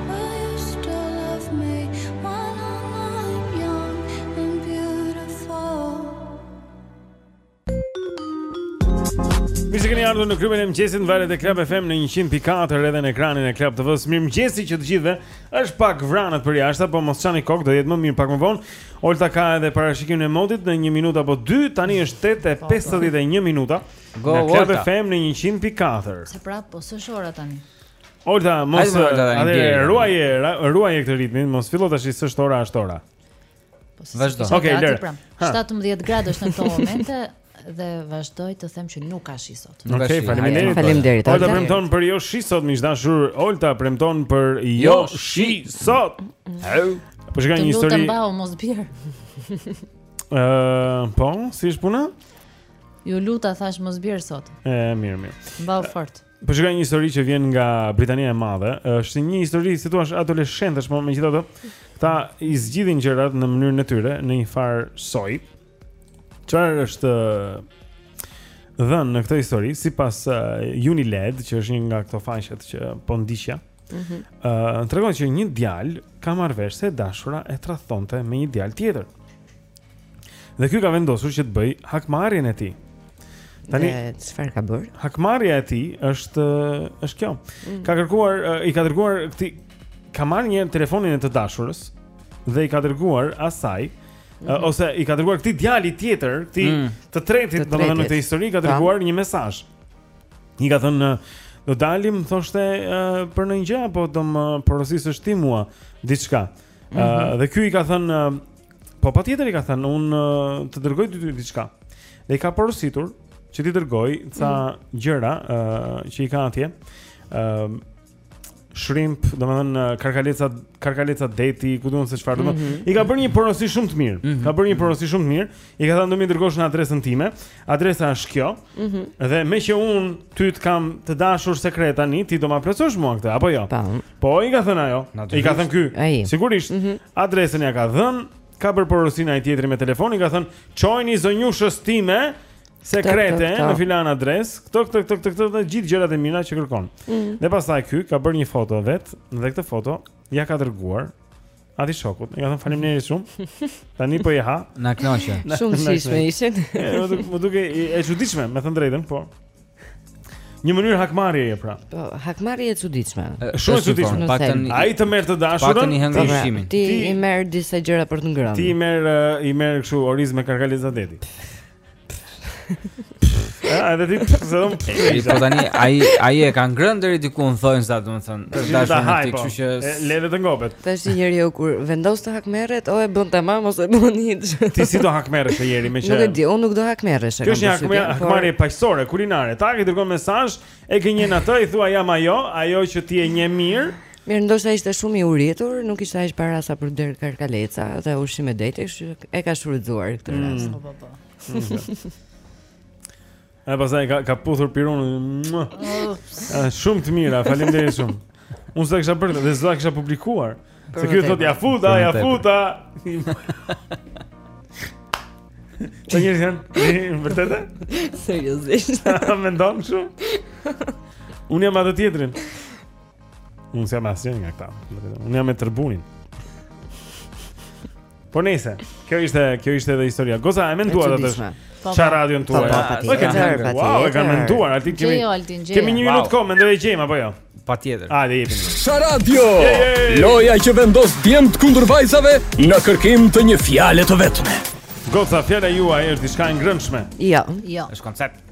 Mirë se keni ardhur në klubin e mëngjesit në valët e Club FM në 100.4 edhe në ekranin e Club TV-s. Mirë mëngjesi të gjithëve. Është pak vranët përjashta, po mos çani kokë, do jetë më mirë pak më vonë. Olta ka edhe parashikimin e motit në 1 minutë apo 2, tani është 8:51 minuta. Go, në Club FM në 100.4. Se prapë po s'është ora tani. Olta, mos ruaje, ruaje këtë ritmin, mos fillo tash s'është ora është ora. Po, vazhdo. Okej, okay, lër. Pra, 17 gradë është në këto momente dhe vazhdoj të them që nuk ka shi sot. Okej, okay, faleminderit. Faleminderit. Olta premton për jo shi sot, miq dashur. Olta premton për jo, jo shi sot. Po shikoj një histori. Të lutem bau mos bjer. Ëh, po, si është puna? Ju luta thashë mos bjer sot. Ëh, mirë, mirë. Mbau fort. Po shikoj një histori që vjen nga Britania e Madhe, është një histori si thua adoleshentësh, por megjithatë këta i zgjidhin gjërat në mënyrën e tyre, në një farë soji. Çfarë është dhënë në këtë histori sipas uh, Unilad, që është një nga këto faqet që po ndiqja. Ëh, mm -hmm. uh, tregon që një djalë ka marrë vesh se e dashura e tradhtonte me një djalë tjetër. Dhe ky ka vendosur që të bëjë hakmarrjen e tij. Tani çfarë ka bërë? Hakmarrja e tij është është kjo. Mm. Ka kërkuar i ka dërguar këtij ka marrë një telefonin e të dashurës dhe i ka dërguar asaj mm -hmm. ose i ka dërguar këtij djali tjetër, këtij mm. të tretit, domethënë në këtë histori i ka dërguar një mesazh. I ka thënë do dalim thoshte për ndonjë gjë apo do më porosisësh ti mua diçka. Mm -hmm. uh, dhe ky i ka thënë uh, po patjetër i ka thënë unë uh, të dërgoj dy dy diçka. Dhe i ka porositur që t'i dërgojë ca mm -hmm. gjëra uh, që i ka atje. Ëm uh, shrimp, domethënë uh, karkaleca, karkaleca deti, ku di unë se çfarë domethënë. Mm -hmm. I ka bërë një porosi shumë të mirë. Mm -hmm. Ka bërë një porosi shumë të mirë. I ka thënë do më dërgosh në adresën time. Adresa është kjo. Mm -hmm. Dhe meqë unë ty të kam të dashur sekret tani, ti do ma plotësosh mua këtë apo jo? Tam. Po, i ka thënë ajo. I ka thënë ky. Sigurisht. Mm -hmm. Adresën ia ka dhënë, ka bërë porosinë ai tjetri me telefon, i ka thënë, "Çojini zonjushës time sekrete në filan adresë, këto këto këto këto të gjitha gjërat e mira që kërkon." Mm -hmm. Dhe pastaj ky ka bërë një foto vetë dhe këtë foto ia ka dërguar Atij shokut, i ka thënë faleminderit shumë. Tani po i ha. Na kënaqe. Shumë të shijshme ishin. Më duket e çuditshme, me thënë drejtën, po. Një mënyrë hakmarrje e pra. Po, hakmarrje e çuditshme. Shumë e çuditshme. Paktën ai të merr të dashurën. Paktën i hëngri shimin. Ti i merr disa gjëra për të ngrënë. Ti i merr i merr kështu oriz me karkaleca deti. A edhe ti pse do të thësh? Po tani ai ai e ka ngrënë deri diku unë thonë sa do të thon. Tash do ta haj, po. kështu që le të ngopet. Tashi njeriu kur vendos të hakmerret, o e bën tamam o s'e bën hiç. Ti si do hakmerreshe Jeri meqë? Nuk e di, unë nuk do hakmerresha. Kjo është një hakmarrje paqësore kulinare. Ti i dërgon mesazh, e gënjen atë i thua jam ajo, ajo që ti e njeh mirë. Mirë, ndoshta ishte shumë i uritur, nuk kishte aq para sa për blerë karkaleca dhe ushqime deti, kështu që e ka shfrytëzuar këtë mm. rast. Po, po, po. Ai pastaj ka ka futur pirunin. Shumë të mira, faleminderit shumë. Unë s'e kisha bërë, dhe s'e kisha publikuar. Se kjo të thotë ja futa, ja futa. Të njerëz janë, me vërtetë? Seriosisht. Mendon shumë? Unë s'jam as te tjetri. Unë s'jam asnjë nga këta. Unë jam me trbunin. Po nejse, kjo ishte, kjo ishte edhe historia. Goca, e menduat tashmë. Po, Qa po. radion tua? Po, po, po, wow, e kanë menduar, Altin kemi. Kemi një minutë kohë, mendoj e gjejmë apo jo? Patjetër. Hajde jepi. Sa radio? Loja që vendos djemtë kundër vajzave në kërkim të një fjale të vetme. Goca, fjala juaj është diçka e ngrënshme. Jo. Jo. Është koncept.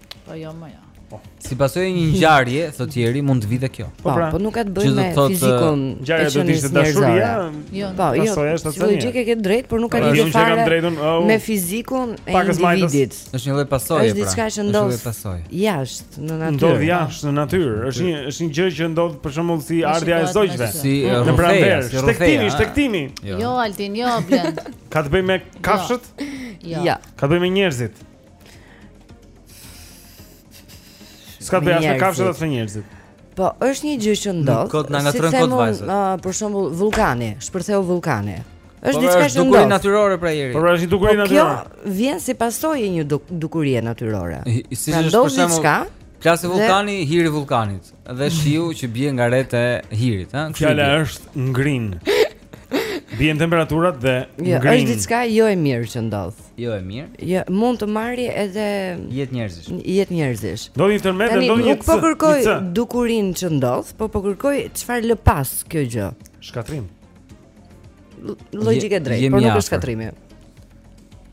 Po jo, më jo. Po. Si pasojë e një ngjarjeje, thotë Jeri, mund të vijë kjo. Po, po, pra, po nuk ka të bëjë me fizikun. Ngjarja do të ishte dashuria. Jo, po, jo. Pasojë e saj. Logjikë e ke drejt, por nuk ka lidhje fare me fizikun e individit. Është një lloj pasojë. Është pra. diçka që ndodh jashtë në natyrë. Ndodh jashtë në natyrë. Është një është një gjë që ndodh për shembull si ardhja e zogjve. Si në pranverë, shtegtimi, shtegtimi. Jo, jo Altin, jo Blend. Ka të bëjë me kafshët? Jo. Ja. Ka të bëjë me njerëzit. S'ka të bëjë as me kafshët as njerëzit Po, është një gjë që ndodh. Kot na ngatërron kot vajza. Uh, për shembull, vullkani, shpërtheu vullkani. Është po, diçka pra, që ndodh. Dukuri natyrore pra Jeri. Po, pra, është dukuri po, natyrore. Kjo vjen si pasojë e një dukurie natyrore. Si pra, është për shembull? Plasi vullkani, hiri i vullkanit. Dhe shiu që bie nga retë e hirit, ha? Fjala është ngrin. Bien temperaturat dhe ngrin. Jo, është diçka jo e mirë që ndodh. Jo e mirë. Jo, mund të marrë edhe jetë njerëzish. Jetë njerëzish. Domethënë tërmet, do një. Nuk po kërkoj dukurinë që ndodh, po po kërkoj çfarë lë pas kjo gjë. Shkatërrim. Logjikë e drejtë, por nuk është shkatërrimi.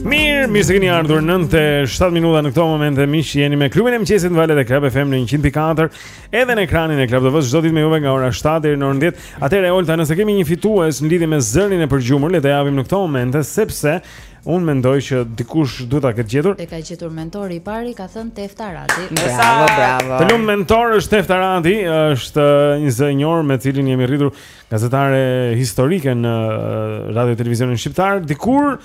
Mirë, mirë se keni ardhur 9 e 7 minuta në këto momente miq, jeni me klubin e mëngjesit në valët e Club FM në 104, edhe në ekranin e Club TV çdo ditë me juve nga ora 7 deri në orën 10. Atëherë Olta, nëse kemi një fitues në lidhje me zërin e përgjumur, le ta japim në këto momente sepse unë mendoj që dikush duhet ta ketë gjetur. E ka gjetur Mentori i pari, ka thënë Tefta Radi. Bravo, bravo. Të lumtë Mentor është Tefta Radi, është një zë i njohur me të cilin jemi rritur Gazetare historike në Radio Televizionin Shqiptar, dikur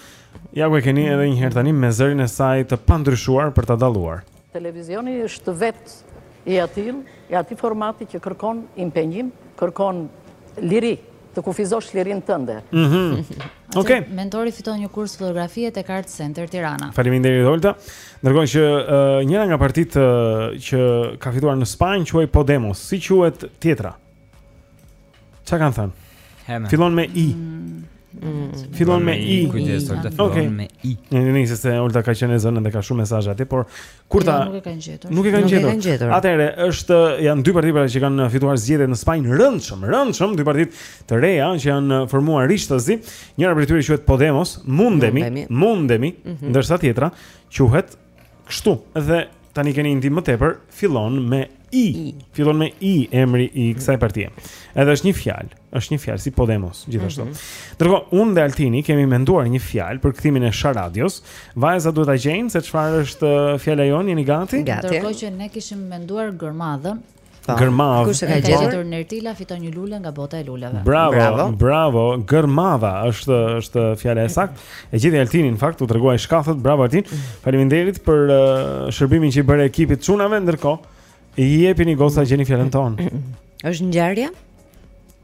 ja ku e keni edhe një herë tani me zërin e saj të pandryshuar për ta dalluar. Televizioni është vetë i atillë, i atij formati që kërkon impenjim, kërkon liri, të kufizosh lirinë tënde. Mhm. Mm Okej. Okay. Mentori fiton një kurs fotografie tek Art Center Tirana. Faleminderit Olta. Ndërkohë që uh, njëra nga partitë uh, që ka fituar në Spanjë quhej Podemos. Si quhet tjetra? Çka kanë thënë? Hena. Fillon me i. Mm. Fillon me i. Kujdes, Olta fillon okej. me i. Ne ne nisi se Olta ka qenë zënë dhe ka shumë mesazhe aty, por kur ta jo, nuk e kanë gjetur. Nuk e kanë gjetur. gjetur. Atëherë është janë dy partitë pra që kanë fituar zgjedhjet në Spanjë rëndshëm, rëndshëm dy partitë të reja që janë formuar rishtazi. Njëra prej tyre quhet Podemos, mundemi, mundemi, mundemi mm -hmm. ndërsa tjetra quhet Kështu, dhe tani keni një ndihmë më tepër, fillon me i. I. Fillon me i emri i kësaj partie. Edhe është një fjalë, është një fjalë si Podemos gjithashtu. Mm -hmm. Ndërkohë, unë dhe Altini kemi menduar një fjalë për kthimin e Sha Radios. Vajzat duhet ta gjejnë se çfarë është ë, fjala jonë, jeni gati? Gati. Ndërkohë që ne kishim menduar gërmadhën, Gërmadhë. Kush e ka gjetur Nertila fiton një lule nga bota e luleve. Bravo, bravo. bravo. Gërmadha është është fjala e saktë. E gjeti Altini në fakt u tregua i shkathët. Bravo Altin. Faleminderit për ë, shërbimin që i bëre ekipit çunave ndërkohë. I jepini goca gjeni fjalën tonë. Është ngjarje?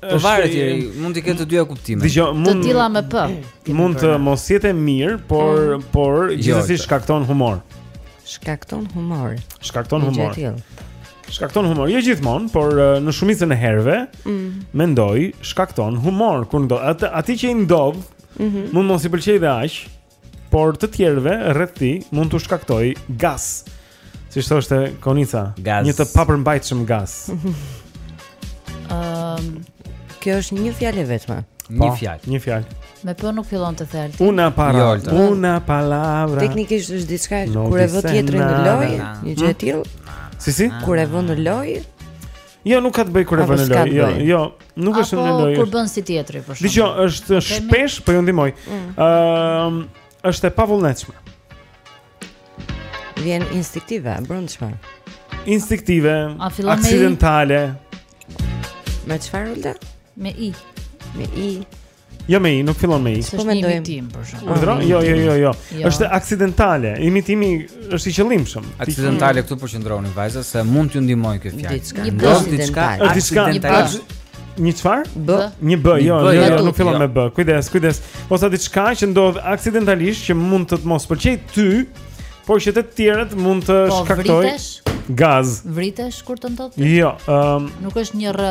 Po varet i mund të ketë të dyja kuptime. Dëgjo, mund të dilla me p. Mund të mos jetë mirë, por mm. por jo, gjithsesi shkakton humor. Shkakton humor. Shkakton humor. Shkakton humor. Jo gjithmonë, por në shumicën e herëve mm. mendoj shkakton humor kur ndodh. Atij që i ndodh, mm -hmm. mund mos i pëlqejë dhe aq, por të tjerëve rreth tij mund t'u shkaktojë gaz. Siç thoshte Konica, gaz. një të papërmbajtshëm gaz. Ëm, um, kjo është një fjalë e vetme. Po, një fjalë, një fjalë. Me po nuk fillon të thel. Una para, jo, una palabra. Teknikisht është diçka no, kur e vë tjetrin në lojë, një gjë e tillë. Si si? Kur e vë në lojë, Jo, nuk ka të bëjë kur e vë në lojë. Jo, jo, nuk është në lojë. Apo kur bën si tjetri për shkak. Dëgjo, është shpesh, po ju ndihmoj. Mm. Ëm, është e pavullnetshme. Vjen instinktive, brendshme. Instinktive, aksidentale. Me çfarë Olta? Me i. Me i. Jo me i, nuk fillon me i. Po mendoj imitim për shkak. Urdhro? Jo, jo, jo, jo, jo. Është aksidentale. Imitimi është i qëllimshëm. Aksidentale këtu po qëndroni vajza se mund t'ju ndihmojë kjo fjalë. Diçka. Një bë diçka. Është diçka. Një bë. Një çfarë? B. Një B, jo, jo, jo, jo, nuk fillon jo. me B. Kujdes, kujdes. Ose diçka që ndodh aksidentalisht që mund të të mos pëlqejë ty, por që te të tjerët mund të po, shkaktojë gaz. Vritesh kur të ndodhë? Jo, ëm, nuk është një R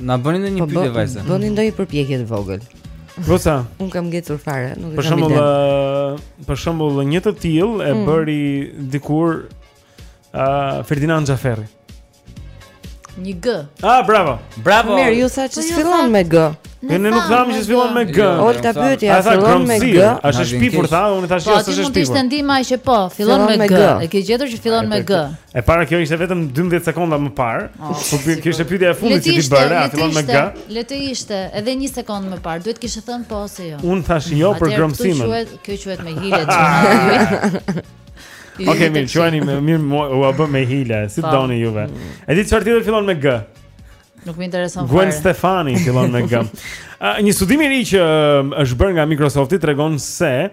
Na bëni ndonjë po pyetje vajza. Po bëni ndonjë përpjekje të vogël. Po sa? Unë kam ngecur fare, nuk e kam. Për shembull, uh, për shembull një të tillë e mm. bëri dikur uh, Ferdinand Xhaferri. Një G. Ah, bravo. Bravo. Mirë, ju sa që fillon po me G. Ne ne nuk thamë që fillon me G. Olta pyeti, a fillon me G? A është shpifur tha, unë thashë jo, se është shpifur. Po, mund të ishte ndihma që po, fillon me G. E ke gjetur që fillon me G. E para kjo ishte vetëm 12 sekonda më parë. Oh, po kjo ishte pyetja e fundit që ti bëre, a fillon me G? Le të ishte, edhe 1 sekondë më parë, duhet të kishe thënë po ose jo. Unë thashë jo për gromësimin. Kjo quhet, kjo quhet me hile çfarë? Okej, mirë, quajeni, mirë u bë me hile, si doni juve. Edi çfarë tjetër fillon me G? Nuk më intereson fare. Gwen Stefani fillon me G. Uh, një studim i ri që um, është bërë nga Microsofti tregon se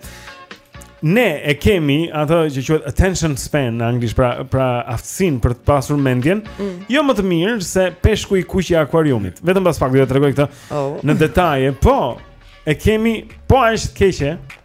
ne e kemi atë që quhet attention span në anglisht, pra pra aftësinë për të pasur mendjen, mm. jo më të mirë se peshku i kuq i akuariumit. Vetëm pas pak do t'ju tregoj këtë oh. në detaje. Po, e kemi, po është e keqe,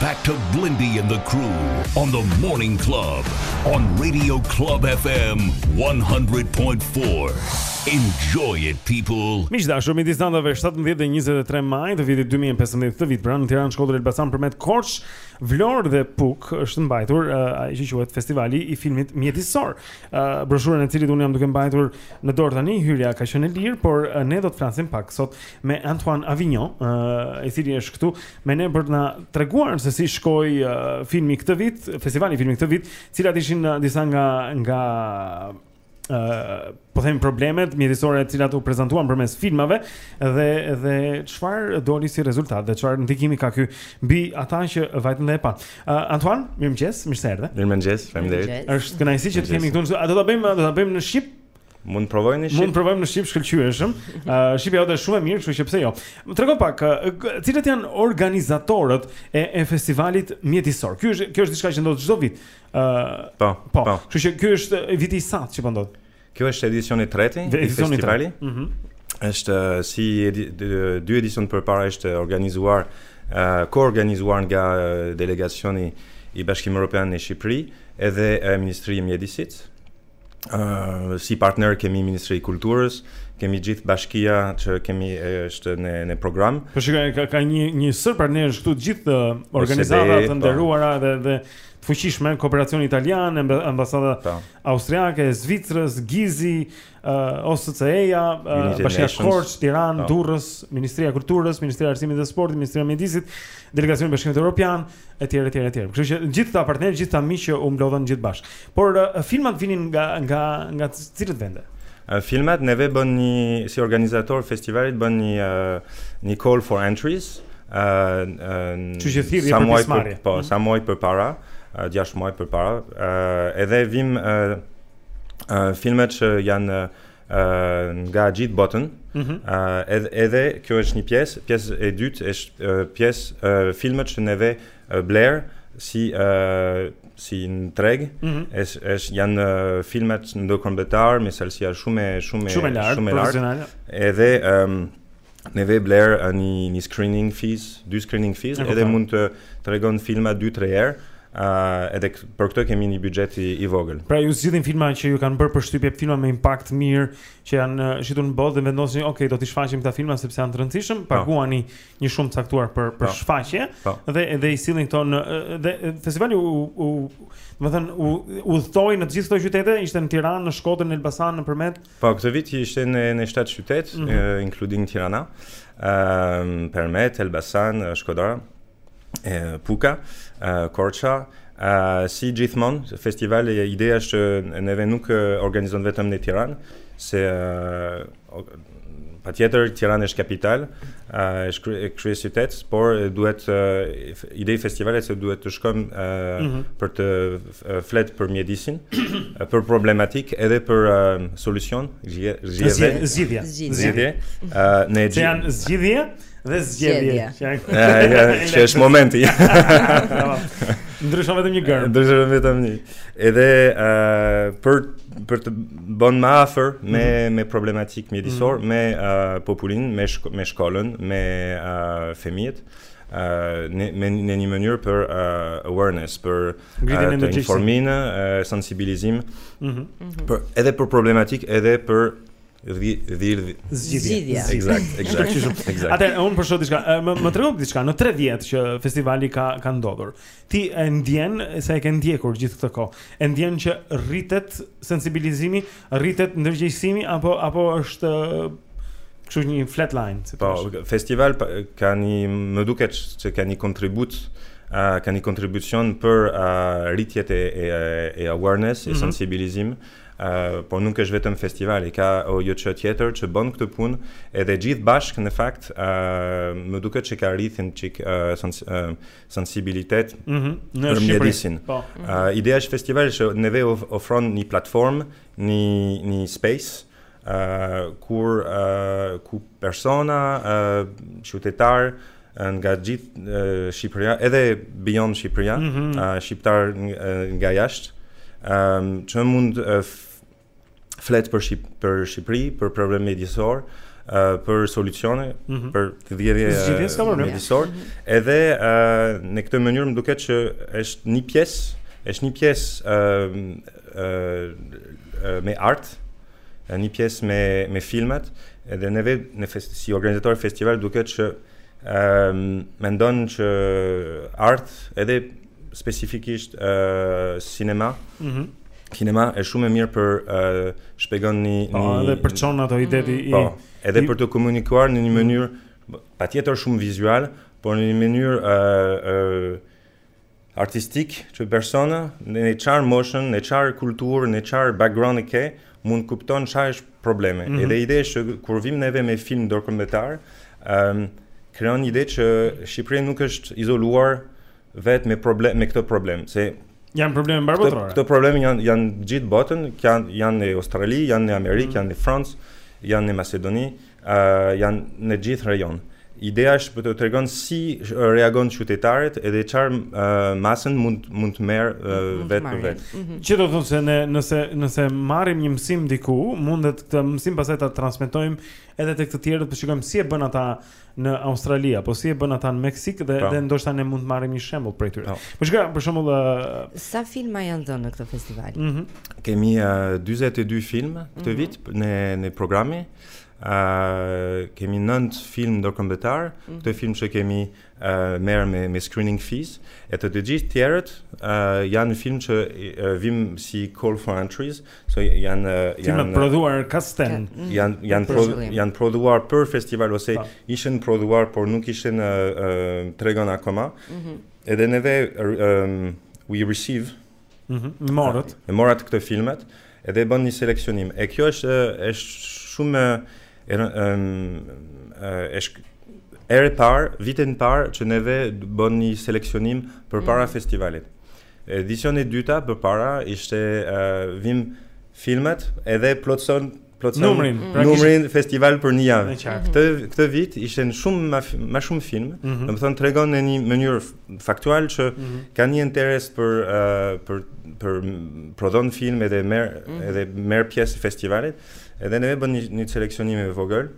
back to Blindy and the crew on the Morning Club on Radio Club FM 100.4. Enjoy it people. Miq të dashur, midis datave 17 dhe 23 maj të vitit 2015 këtë vit pra në Tiranë, Shkodër, Elbasan, Përmet, Korçë, Vlorë dhe Pukë është mbajtur uh, ai që quhet Festivali i Filmit Mjedisor. Uh, broshurën e të cilit unë jam duke mbajtur në dorë tani, hyrja ka qenë e lirë, por uh, ne do të flasim pak sot me Antoine Avignon, uh, i cili është këtu me ne për të na treguar se si shkoi uh, filmi këtë vit, Festivali i Filmit këtë vit, cilat ishin uh, disa nga nga po them problemet mjedisore të cilat u prezantuan përmes filmave dhe dhe çfarë doli si rezultat dhe çfarë ndikimi ka ky mbi ata që vajtën dhe e panë. Uh, Antoine, mirëmëngjes, mirë se erdhe. Mirëmëngjes, faleminderit. Është kënaqësi që të kemi këtu. A do ta bëjmë, do ta bëjmë në shqip? Mund të provojmë në shqip. Mund të provojmë në shqip shkëlqyeshëm. Uh, Shqipja jote është shumë e mirë, kështu që pse jo. Më trego pak, uh, cilët janë organizatorët e, e festivalit mjedisor? Ky është kjo është diçka që ndodh çdo vit. Ë, Po, po. po. Kështu që ky është e, viti i satë që po ndodh. Kjo është edicioni i tretë Dhe i edicioni i tretë. festivali. Mhm. Është eh, si edi, dy- dy edicion përpara është organizuar eh, koorganizuar nga eh, delegacioni i Bashkimit Evropian në Shqipëri edhe eh, Ministri i Mjedisit. si partner kemi Ministri i Kulturës, kemi gjithë bashkia që kemi është në në program. Po shikoj ka ka një një sërë partnerësh këtu gjithë po, organizata të po. nderuara dhe dhe të fuqishme, Kooperacioni Italian, Ambasada po. Austriake, Zvicrës, GIZ-i, uh, OSCE-ja, uh, Bashkia Korçë, Tiranë, Durrës, Ministria e Kulturës, Ministria e Arsimit dhe Sportit, Ministria e Mjedisit, Delegacioni i Bashkimit Evropian, etj, etj, etj. Kështu që gjithë këta partnerë, gjithë këta miq që u mblodhën gjithë bashkë. Por uh, filmat vinin nga nga nga cilët vende? Uh, filmat neve bën një si organizator festivalit bën një uh, një call for entries. ë uh, uh, thirrje për pjesëmarrje. Po, mm -hmm. sa muaj përpara, 6 uh, muaj përpara, ë uh, edhe vim ë uh, uh, filmat që janë uh, nga gjithë botën. Mm -hmm. uh, edhe, edhe kjo është një pjesë, pjesë e dytë është uh, pjesë uh, filmat që neve uh, blerë si uh, screening treg, mm -hmm. është es, janë uh, filmat ndërkombëtar me cilësia shumë shumë shumë e lartë, profesionale. Edhe um, Neve bler një, një screening fees, dy screening fees, edhe po. mund të tregon filma 2-3 herë, Uh, edhe për këtë kemi një buxhet i, i vogël. Pra ju zgjidhni filma që ju kanë bërë përshtypje, filma me impakt mirë që janë shitur në botë dhe vendosni, ok, do t'i shfaqim këta filma sepse janë të rëndësishëm, po. paguani no. një shumë caktuar për për no. Po. shfaqje no. Po. dhe dhe i sillni këto në dhe festivali u u domethënë u udhtoi në të gjithë këto qytete, ishte në Tiranë, në Shkodër, në Elbasan, në Përmet. Po, këtë vit ishte në në shtatë qytete, mm -hmm. including Tirana, ë Përmet, Elbasan, Shkodra, e Puka, e Korça, ë si gjithmonë festivali e ideja është që neve nuk organizon vetëm në Tiranë, se uh, patjetër Tirana është kapital, uh, është krye, krye qytet, por duhet uh, ide festivalit se duhet të shkojmë uh, mm -hmm. për të flet për mjedisin, për problematik edhe për uh, solucion, zgjidhje, zgjidhje, zgjidhje, ne janë zgjidhje dhe zgjedhje. Që është momenti. Ndryshon vetëm një gërmë. Ndryshon vetëm një. Edhe uh, për për të bën më afër me mhm. me problematik mjedisor, mhm. me uh, popullin, me shko, me shkollën, me uh, fëmijët, uh, në në një mënyrë për uh, awareness, për ngritjen e ndërgjegjes, informimin, sensibilizim. Mhm. Mm -hmm. Për edhe për problematik, edhe për dhir zgjidhje. Eksakt, eksakt. Eksakt. Atëherë unë po shoh diçka, më më trego diçka në 3 vjet që festivali ka ka ndodhur. Ti e ndjen se e ke ndjekur gjithë këtë kohë. E ndjen që rritet sensibilizimi Rritet ndërgjegjësimi apo apo është kështu një flat line, si po thua? Po, festival ka një më duket se ka një kontribut uh, ka një kontribucion për uh, rritjet e, e, e awareness, mm -hmm. e mhm. sensibilizim, po nuk është vetëm festivali, ka OJQ tjetër që bën këtë punë edhe gjithë bashkë në fakt, uh, më duket që ka rritën çik uh, sensibilitet mhm, për mjedisin. Po. Ideja është festivali që neve ofron një platformë, një një space uh, kur uh, ku persona uh, qytetar nga gjithë uh, Shqipëria, edhe beyond Shqipëria, mm -hmm. uh, shqiptar uh, nga jashtë, um, që mund uh, flet për Shqip për Shqipëri, për problem mjedisor, ë uh, për solucione, mm -hmm. për zgjidhje mjedisor. Edhe ë uh, në këtë mënyrë më duket që është një pjesë, është një pjesë ë uh, ë uh, me art, një pjesë me me filmat, edhe ne vetë në fest, si organizator festival duket që ë uh, mendon që art edhe specifikisht sinema. Mhm. Kinema është shumë e mirë për shpjegon një një Po, edhe për çon ato ide mhm. Po, edhe për të komunikuar në një mënyrë patjetër shumë vizual, por në një mënyrë ë ë artistik që persona në një çar moshë, në çar kulturë, në çar background e ke, mund kupton çfarë është problemi. Mm -hmm. Edhe ideja është që kur vim neve me film ndërkombëtar, ë um, krijon ide që Shqipëria nuk është izoluar Vetë me problem me këtë problem, se janë probleme mbarë botërore. Këto probleme janë janë gjithë botën, janë janë në Australi, janë në Amerikë, mm. janë në Francë, janë në Maqedoni, uh, janë në gjithë rajonin. Ideja është për të tregon si reagon qytetarët edhe çfarë uh, masën mund mund të merr uh, vetë për vetë. Mm -hmm. Që do të thotë se ne nëse nëse marrim një mësim diku, mundet këtë mësim pastaj ta transmetojmë edhe tek të tjerët, të shikojmë si e bën ata në Australi apo si e bën ata në Meksik dhe dhe ndoshta ne mund të marrim një shembull prej tyre. Po shikoj për shembull sa filma janë dhënë në këtë festival. Mm -hmm. Kemi uh, 42 filma këtë mm -hmm. vit në në programin. Uh, kemi nënt film ndërkombëtar, mm -hmm. këto film që kemi uh, merr me me screening fees, e të të gjithë tjerët uh, janë film që uh, vim si call for entries, So janë janë prodhuar kastën. Mm. Janë janë pro, janë prodhuar për festival ose pa. Po. ishin prodhuar por nuk ishin uh, tregon akoma. Mm -hmm. Edhe neve um, we receive. Mm -hmm. Morët. E morëm këto filmat edhe bën një seleksionim. E kjo është është shumë e um, është herë e parë, vitin parë që neve bën një seleksionim përpara mm -hmm. festivalit. Edicioni e dyta përpara ishte vim filmat edhe plotëson plotëson numrin, pra numrin festival për një javë. Këtë këtë vit ishte shumë më më shumë film, mm -hmm. domethënë tregon në një mënyrë faktual që mm -hmm. ka një interes për uh, për për prodhon film edhe merr mm -hmm. edhe merr pjesë në festivalet. Edhe ne bën një, një seleksionim i vogël.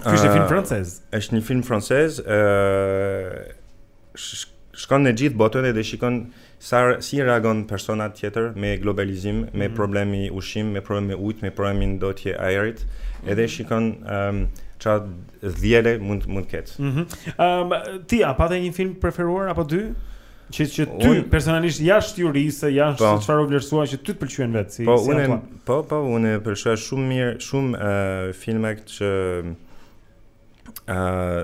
Ky është film francez. Është një film francez, ë shkon në gjithë botën dhe shikon sa si reagon persona tjetër me globalizim, me mm -hmm. problemi ushqim, me problemi me ujit, me problemin ndotje ajrit, mm -hmm. edhe shikon ëm ça zgjidhje mund mund të ketë. Mhm. Ëm ti a pate një film preferuar apo dy? Që që ty unë, personalisht jashtë jurisë, jashtë po, çfarë u vlerësua që ty të pëlqyen vetë si po, si unë, Po, po, unë e pëlqej shumë mirë, shumë uh, filma që ë uh,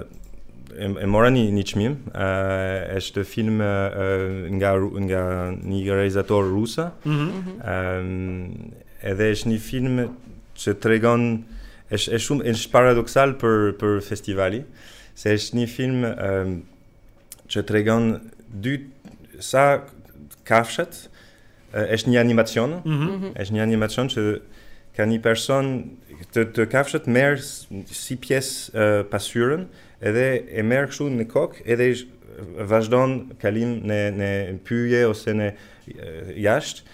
e, e mora një një çmim, ë uh, është film uh, nga nga një realizator rus. Mhm. Mm -hmm. um, edhe është një film që tregon është është shumë është paradoksal për për festivali, se është një film ë um, që tregon disa kafshat është një animacion, mm -hmm. është një animacion që ka një person të të kafshët merr si pjesë uh, pasqyrën edhe e merr kështu në kokë edhe vazhdon kalim në në pyje ose në jashtë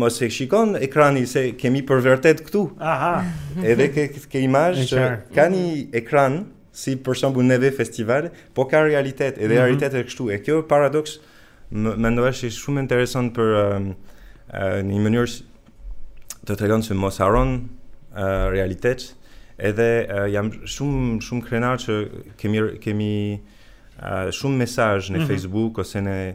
Mos e shikon ekrani se kemi për vërtet këtu. Aha. Edhe ke ke imazh që ka një ekran si për shembull neve festival, po ka realitet, edhe mm -hmm. realiteti është kështu. E kjo paradoks mendoj se shumë interesant për um, uh, një mënyrë të tregon se mos harron uh, realitet. Edhe uh, jam shumë shumë krenar që kemi kemi uh, shumë mesazh në mm -hmm. Facebook ose në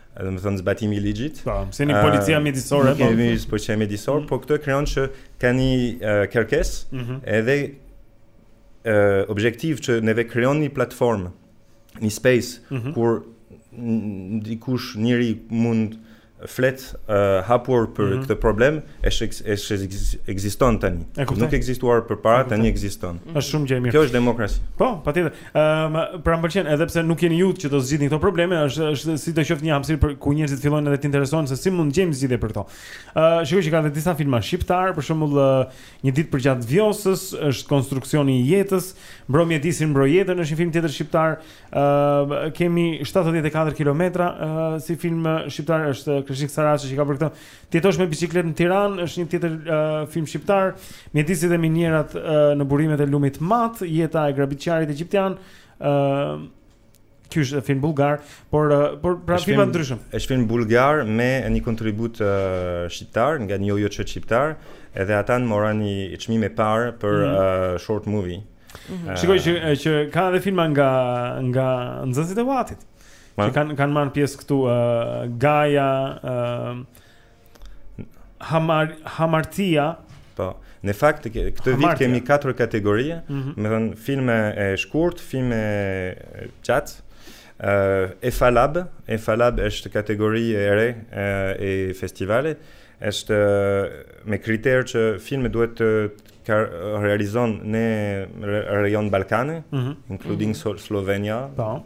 domethënë zbatimi i ligjit. Po, si një policia mjedisore. Po, kemi një policia mjedisore, mm -hmm. por këto e krijon që ka një uh, kërkesë, mm -hmm. edhe uh, objektiv që neve krijon një platformë, një space mm -hmm. kur dikush njeri mund flet uh, hapur për mm -hmm. këtë problem është është ekziston tani. Nuk ekzistuar përpara, tani ekziston. Është shumë gjë e mirë. Kjo është demokraci. Po, patjetër. Ëm, um, pra m'pëlqen edhe pse nuk jeni ju që do zgjidhni këto probleme, është është sidoqoftë një hapësirë për ku njerëzit fillojnë edhe të interesohen se si mund të gjejmë zgjidhje për këto. Ë, uh, shikoj që ka edhe disa filma shqiptar, për shembull, uh, një ditë përgjatë Vjosës, është konstruksioni i jetës, Mbro mjedisin, mbro jetën është një film tjetër shqiptar. Ë, uh, kemi 74 kilometra, uh, si film shqiptar është Kreshnik Saraçi që ka bërë këtë. Të jetosh me biçikletë në Tiranë, është një tjetër uh, film shqiptar. Mjedisi dhe minierat uh, në burimet e lumit Mat, jeta e grabitqarit egjiptian. ë uh, Ky është film bullgar, por uh, por pra filma ndryshëm. Është film bullgar me një kontribut uh, shqiptar nga një OJQ shqiptar, edhe ata në moran një çmim e parë për mm -hmm. uh, short movie. Mm -hmm. uh, Shikoj që që ka edhe filma nga nga nxënësit e WAT-it. Që kanë kanë marrë pjesë këtu uh, Gaja uh, Hamar Hamartia. Po. Në fakt këtë vit kemi katër kategori, mm -hmm. domethënë filme e shkurt, filme gjatë, uh, EFFA Lab, EFFA Lab është kategori e re e festivalit, është me kriter që filme duhet të realizon në rajon Ballkani, mm -hmm. including mm -hmm. Slovenia. Po.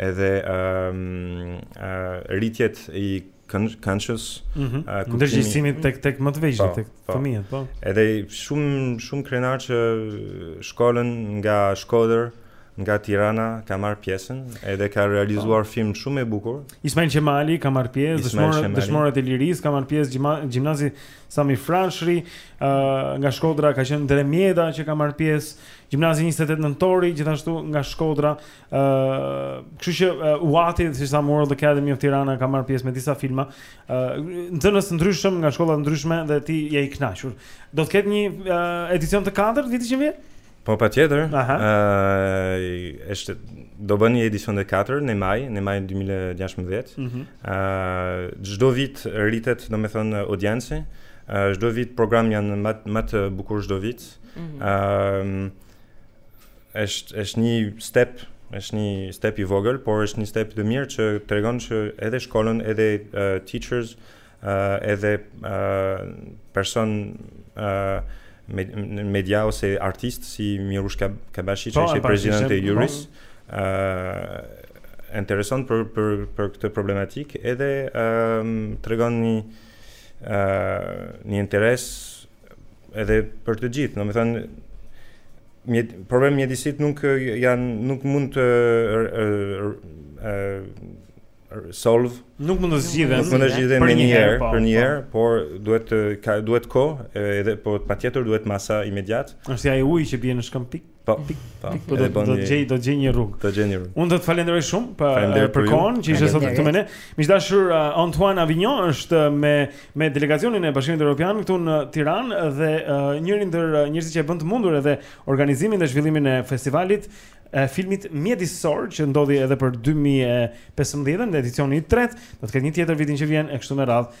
edhe um, uh, rritjet i këndshës, mm -hmm. uh, ndërgjegjësimit tek tek më të vegjël, po, tek po. fëmijët, po. Edhe shumë shumë krenar që shkollën nga Shkodër, nga Tirana ka marr pjesë, edhe ka realizuar po. film shumë e bukur. Ismail Qemali ka marr pjesë, dëshmorët dëshmorët e lirisë ka marr pjesë gjimnazi Sami Frashëri, uh, nga Shkodra ka qenë Ndre Mjeda që ka marr pjesë, gjimnazi 28 nëntori gjithashtu nga Shkodra Ë, kështu që WAT-i, siç tha World Academy of Tirana ka marrë pjesë me disa filma, ë nxënës të ndryshëm nga shkolla të ndryshme dhe ti je i kënaqur. Do të ketë një uh, edicion të katërt vitin që vjen? Po patjetër, uh, është, do bënë një edicion dhe 4 në maj, në maj 2016. Mm -hmm. uh, çdo vit rritet, domethënë, audienci, uh, çdo vit program janë më të bukur çdo vit. Mm -hmm. uh, Është është një step, është një step i vogël, por është një step të mirë që tregon që edhe shkollën, edhe uh, teachers, uh, edhe uh, person uh, media ose artist si Mirush Kabashi që po, është president e jurisë, po. uh, intereson për për për këtë problematik edhe ëm um, tregon një uh, një interes edhe për të gjithë, domethënë mjet, problem mjedisit nuk janë nuk mund të solve. Nuk mund të zgjidhen. Nuk mund të zgjidhen me një herë, po, për një po. herë, por duhet ka duhet kohë edhe po patjetër duhet masa imediate. Është si ai uji që bie në shkëmb pikë. Po, po. po do të gjej do të gjej një rrugë. Do gjej një rrugë. Unë do të të falënderoj shumë për për kohën që ishe sot këtu me ne. Miq të dashur, uh, Antoine Avignon është me me delegacionin e Bashkimit Evropian këtu në Tiranë dhe uh, njëri ndër uh, njerëzit që e bën të mundur edhe organizimin dhe zhvillimin e festivalit e filmit mjedisor që ndodhi edhe për 2015-ën në edicionin e tretë, do të ketë një tjetër vitin që vjen e kështu me radhë.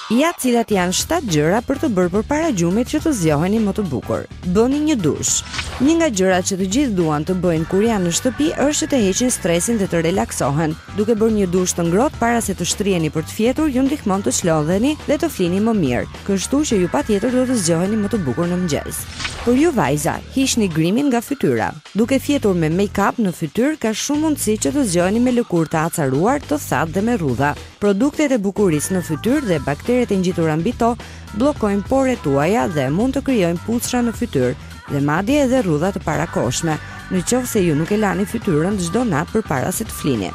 Ja cilat janë shtatë gjëra për të bërë përpara gjumit që të zgjoheni më të bukur. Bëni një dush. Një nga gjërat që të gjithë duan të bëjnë kur janë në shtëpi është që të heqin stresin dhe të relaksohen. Duke bërë një dush të ngrohtë para se të shtriheni për të fjetur ju ndihmon të çlodheni dhe të flini më mirë, kështu që ju patjetër do të zgjoheni më të bukur në mëngjes. Për ju vajza, hiqni grimin nga fytyra. Duke fjetur me make-up në fytyrë ka shumë mundësi që të zgjoheni me lëkurë të acaruar, të thatë dhe me rrudha. Produktet e bukurisë në fytyrë dhe bakteret e ngjitura mbi to bllokojnë poret tuaja dhe mund të krijojnë puçrra në fytyrë dhe madje edhe rrudha të parakohshme, në qoftë se ju nuk e lani fytyrën çdo natë përpara se të flini.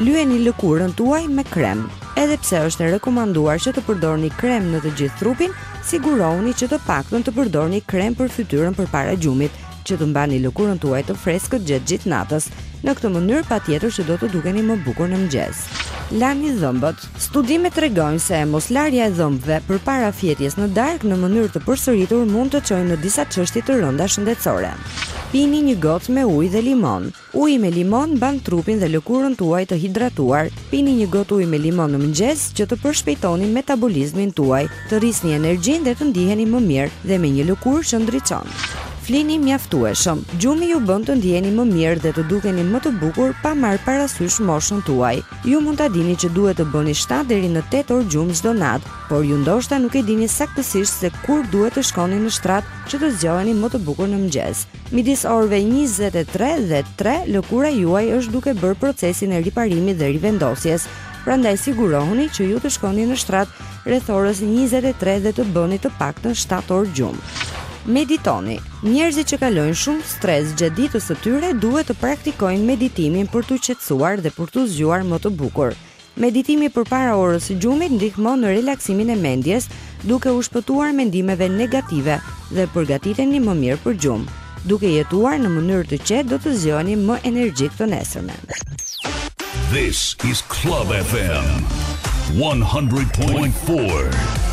Lyeni lëkurën tuaj me krem. Edhe pse është e rekomanduar që të përdorni krem në të gjithë trupin, sigurohuni që të paktën të përdorni krem për fytyrën përpara gjumit, që të mbani lëkurën tuaj të freskët gjatë gjithë natës. Në këtë mënyrë patjetër që do të dukeni më bukur në mëngjes. Lani dhëmbët. Studimet tregojnë se moslarja e dhëmbëve përpara fjetjes në darkë në mënyrë të përsëritur mund të çojë në disa çështje të rënda shëndetësore. Pini një gotë me ujë dhe limon. Uji me limon mban trupin dhe lëkurën tuaj të hidratuar. Pini një gotë ujë me limon në mëngjes që të përshpejtoni metabolizmin tuaj, të rrisni energjinë dhe të ndiheni më mirë dhe me një lëkurë që ndriçon. Flini mjaftueshëm. Gjumi ju bën të ndiheni më mirë dhe të dukeni më të bukur pa marrë parasysh moshën tuaj. Ju mund ta dini që duhet të bëni shtatë deri në tetë orë gjumë çdo natë, por ju ndoshta nuk e dini saktësisht se kur duhet të shkoni në shtrat që të zgjoheni më të bukur në mëngjes. Midis orëve njëzet e tre dhe tre, lëkura juaj është duke bërë procesin e riparimit dhe rivendosjes, prandaj sigurohuni që ju të shkoni në shtrat rreth orës njëzet e tre dhe të bëni të paktën shtatë orë gjumë. Meditoni. Njerëzit që kalojnë shumë stres gjatë ditës së tyre duhet të praktikojnë meditimin për t'u qetësuar dhe për t'u zgjuar më të bukur. Meditimi përpara orës së gjumit ndihmon në relaksimin e mendjes, duke u shpëtuar mendimeve negative dhe përgatiteni më mirë për gjumë. Duke jetuar në mënyrë të qetë do të zgjoheni më energjik të nesërmen. This is Club FM 100.4.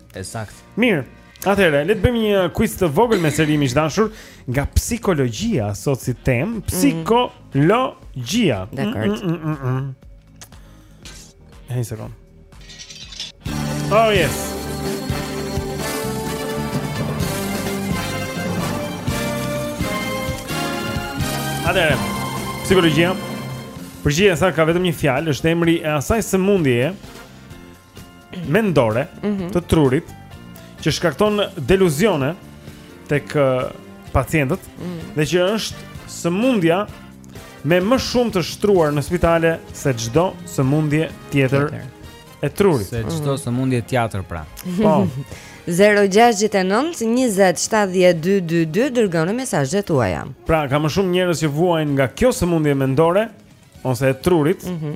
E saktë. Mirë. Atëherë, le të bëjmë një quiz të vogël me seri miq të dashur nga psikologjia sot si temë, mhm. psikologjia. Mm. Dakord. Mm, mm, mm, mm, mm. Një sekond. Oh yes. Atëherë, psikologjia. Përgjigja e saktë ka vetëm një fjalë, është emri e asaj sëmundjeje mendore mm -hmm. të trurit që shkakton deluzione tek pacientët mm -hmm. dhe që është sëmundja me më shumë të shtruar në spitale se çdo sëmundje tjetër e trurit. Se çdo mm. sëmundje tjetër pra. Po. 0-6-9-27-12-22 Dërgoni mesazhet tuaja Pra, ka më shumë njerëz që vuajnë nga kjo sëmundje mendore Ose e trurit mm -hmm.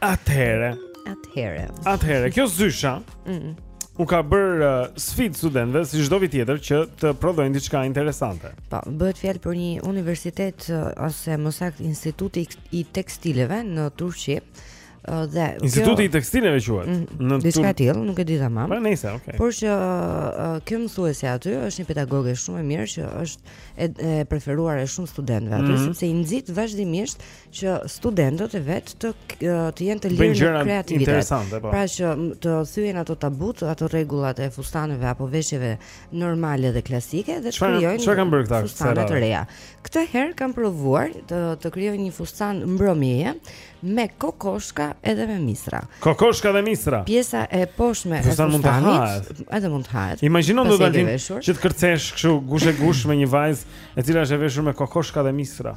Atëherë. Atëherë. Atëherë, kjo zysha. Mhm. U ka bërë uh, sfidë studentëve si çdo vit tjetër që të prodhojnë diçka interesante. Po, bëhet fjalë për një universitet uh, ose më saktë instituti i tekstileve në Turqi, Dhe Instituti i tekstileve quhet. Mhm. Një diçka e tillë, nuk e di tamam. Po nejse, okay. Por që kjo mësuesja aty është një pedagoge shumë e mirë që është e, e preferuar e shumë studentëve aty mm -hmm. sepse i nxit vazhdimisht që studentët e vet të të jenë të lirë në kreativitet. Po. Pra që të thyejnë ato tabut, ato rregullat e fustaneve apo veshjeve normale dhe klasike dhe të krijojnë Çfarë kanë bërë këta? Fustane të reja. Këtë herë kanë provuar të të krijojnë një fustan mbrëmjeje me kokoshka edhe me misra. Kokoshka dhe misra. Pjesa e poshtme e fustanit, edhe mund të hahet. Imagjino do të dalësh që të kërcesh kështu gushë më gushë me një vajzë e cila është e veshur me kokoshka dhe misra.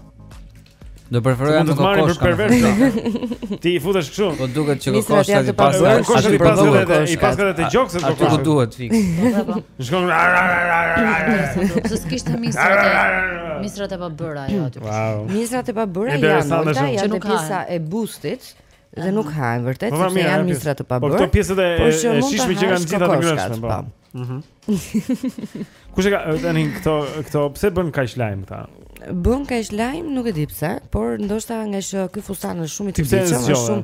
Do preferoja me kokoshka. Do të Ti i futesh kështu. Po duket që kokoshka i paska. Kokoshka i paska edhe i paska edhe te gjoksi kokoshka. Atë duhet fik. Shkon. Pse s'kishte misrat? Misrat e pabëra ajo aty. Wow. Misrat e pabëra janë, ata janë pjesa e bustit dhe nuk hahen vërtet po, sepse janë misra të pabërë. Po këto pjesët e shijshme që janë gjithë ato të ngrënshme. Po. po. Mhm. Kush e ka tani këto këto pse bën kaq lajm këta? Bën kaq lajm, nuk e di pse, por ndoshta nga që ky fustan është shumë i tërbiçëm, është shumë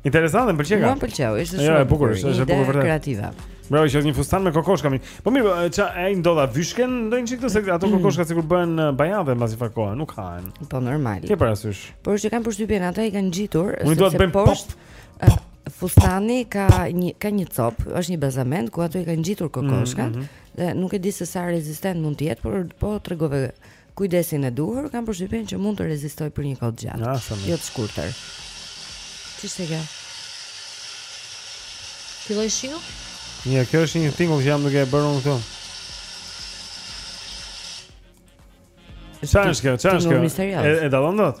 Interesante, më pëlqeu. Më pëlqeu, ishte shumë. Jo, e bukur, është e bukur vërtet. Kreative. Bravo, që është një fustan me kokoshka. Po mirë, po, ça i ndodh, a vyshken ndonjë çik se ato mm. kokoshka sikur bëhen bajate mbas ca kohe, nuk hahen. Po normal. Ke parasysh? Po është që kam përshtypjen ata i kanë ngjitur, sepse poshtë fustani ka një ka një copë, është një bazament ku ato i kanë ngjitur kokoshkat mm, mm, mm. dhe nuk e di se sa rezistent mund të jetë, por po tregove Kujdesin e duhur, kam përshtypjen që mund të rezistojë për një kohë të gjatë. Ah, jo të shkurtër. Ç'është kjo? Filloi shiu? Jo, kjo është një tingull që jam duke e bërë unë këtu. Çfarë është kjo? Çfarë është kjo? E, e dallon dot?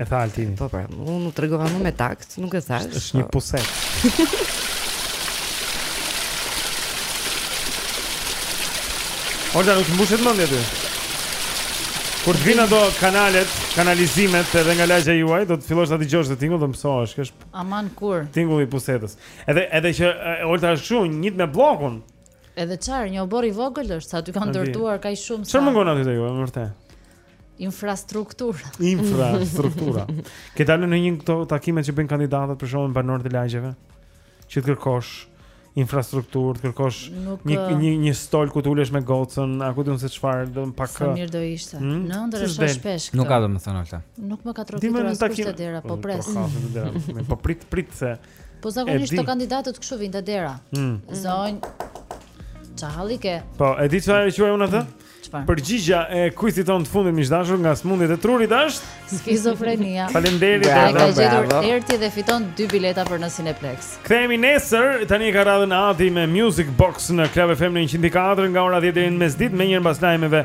E tha Altini. Po pra, unë u tregova më me takt, nuk e thashë. Është një po. pusetë. Olta, nuk të mbushet mendja ty. Kur të vijnë dhe kanalet, kanalizimet edhe nga lagja juaj, do të fillosh ta dëgjosh këtë tingull, do mësohesh, kesh Aman kur. tingulli i pusetës. Edhe, edhe që e, Olta është shumë, njët me Bllokun. Edhe çfarë, një oborr i vogël është, se aty kanë ndërtuar kaq shumë sa. Çfarë mungon aty te ju, më vërtet? Infrastruktura. Infrastruktura. Ke dalë ndonjë nga këto takimet që bëjnë kandidatët për shembull me banorët e lagjeve? Që të kërkosh infrastrukturë, të kërkosh Nuk, një eh, një një stol ku të ulesh me gocën, a ku di unë se çfarë, do park. Sa eh, mirë do ishte. Hmm? Në ëndërr e sheh shpesh. Nuk ka domethënë Olta. Nuk më ka trokitur askush te dera, po pres. Po prit, prit se. Po zakonisht këta kandidatët kështu vijnë te dera. Mm. Zonj. Çhalli ke. Po, e di çfarë e quaj unë atë? Çfarë? Përgjigja e kuizit ton të fundit miqdashur nga smundjet e trurit është skizofrenia. Faleminderit. E ka gjetur Erti dhe fiton dy bileta për në Cineplex. Kthehemi nesër, tani e ka radhën Adi me Music Box në Club FM në 104 nga ora 10 deri në mesditë, menjëherë pas lajmeve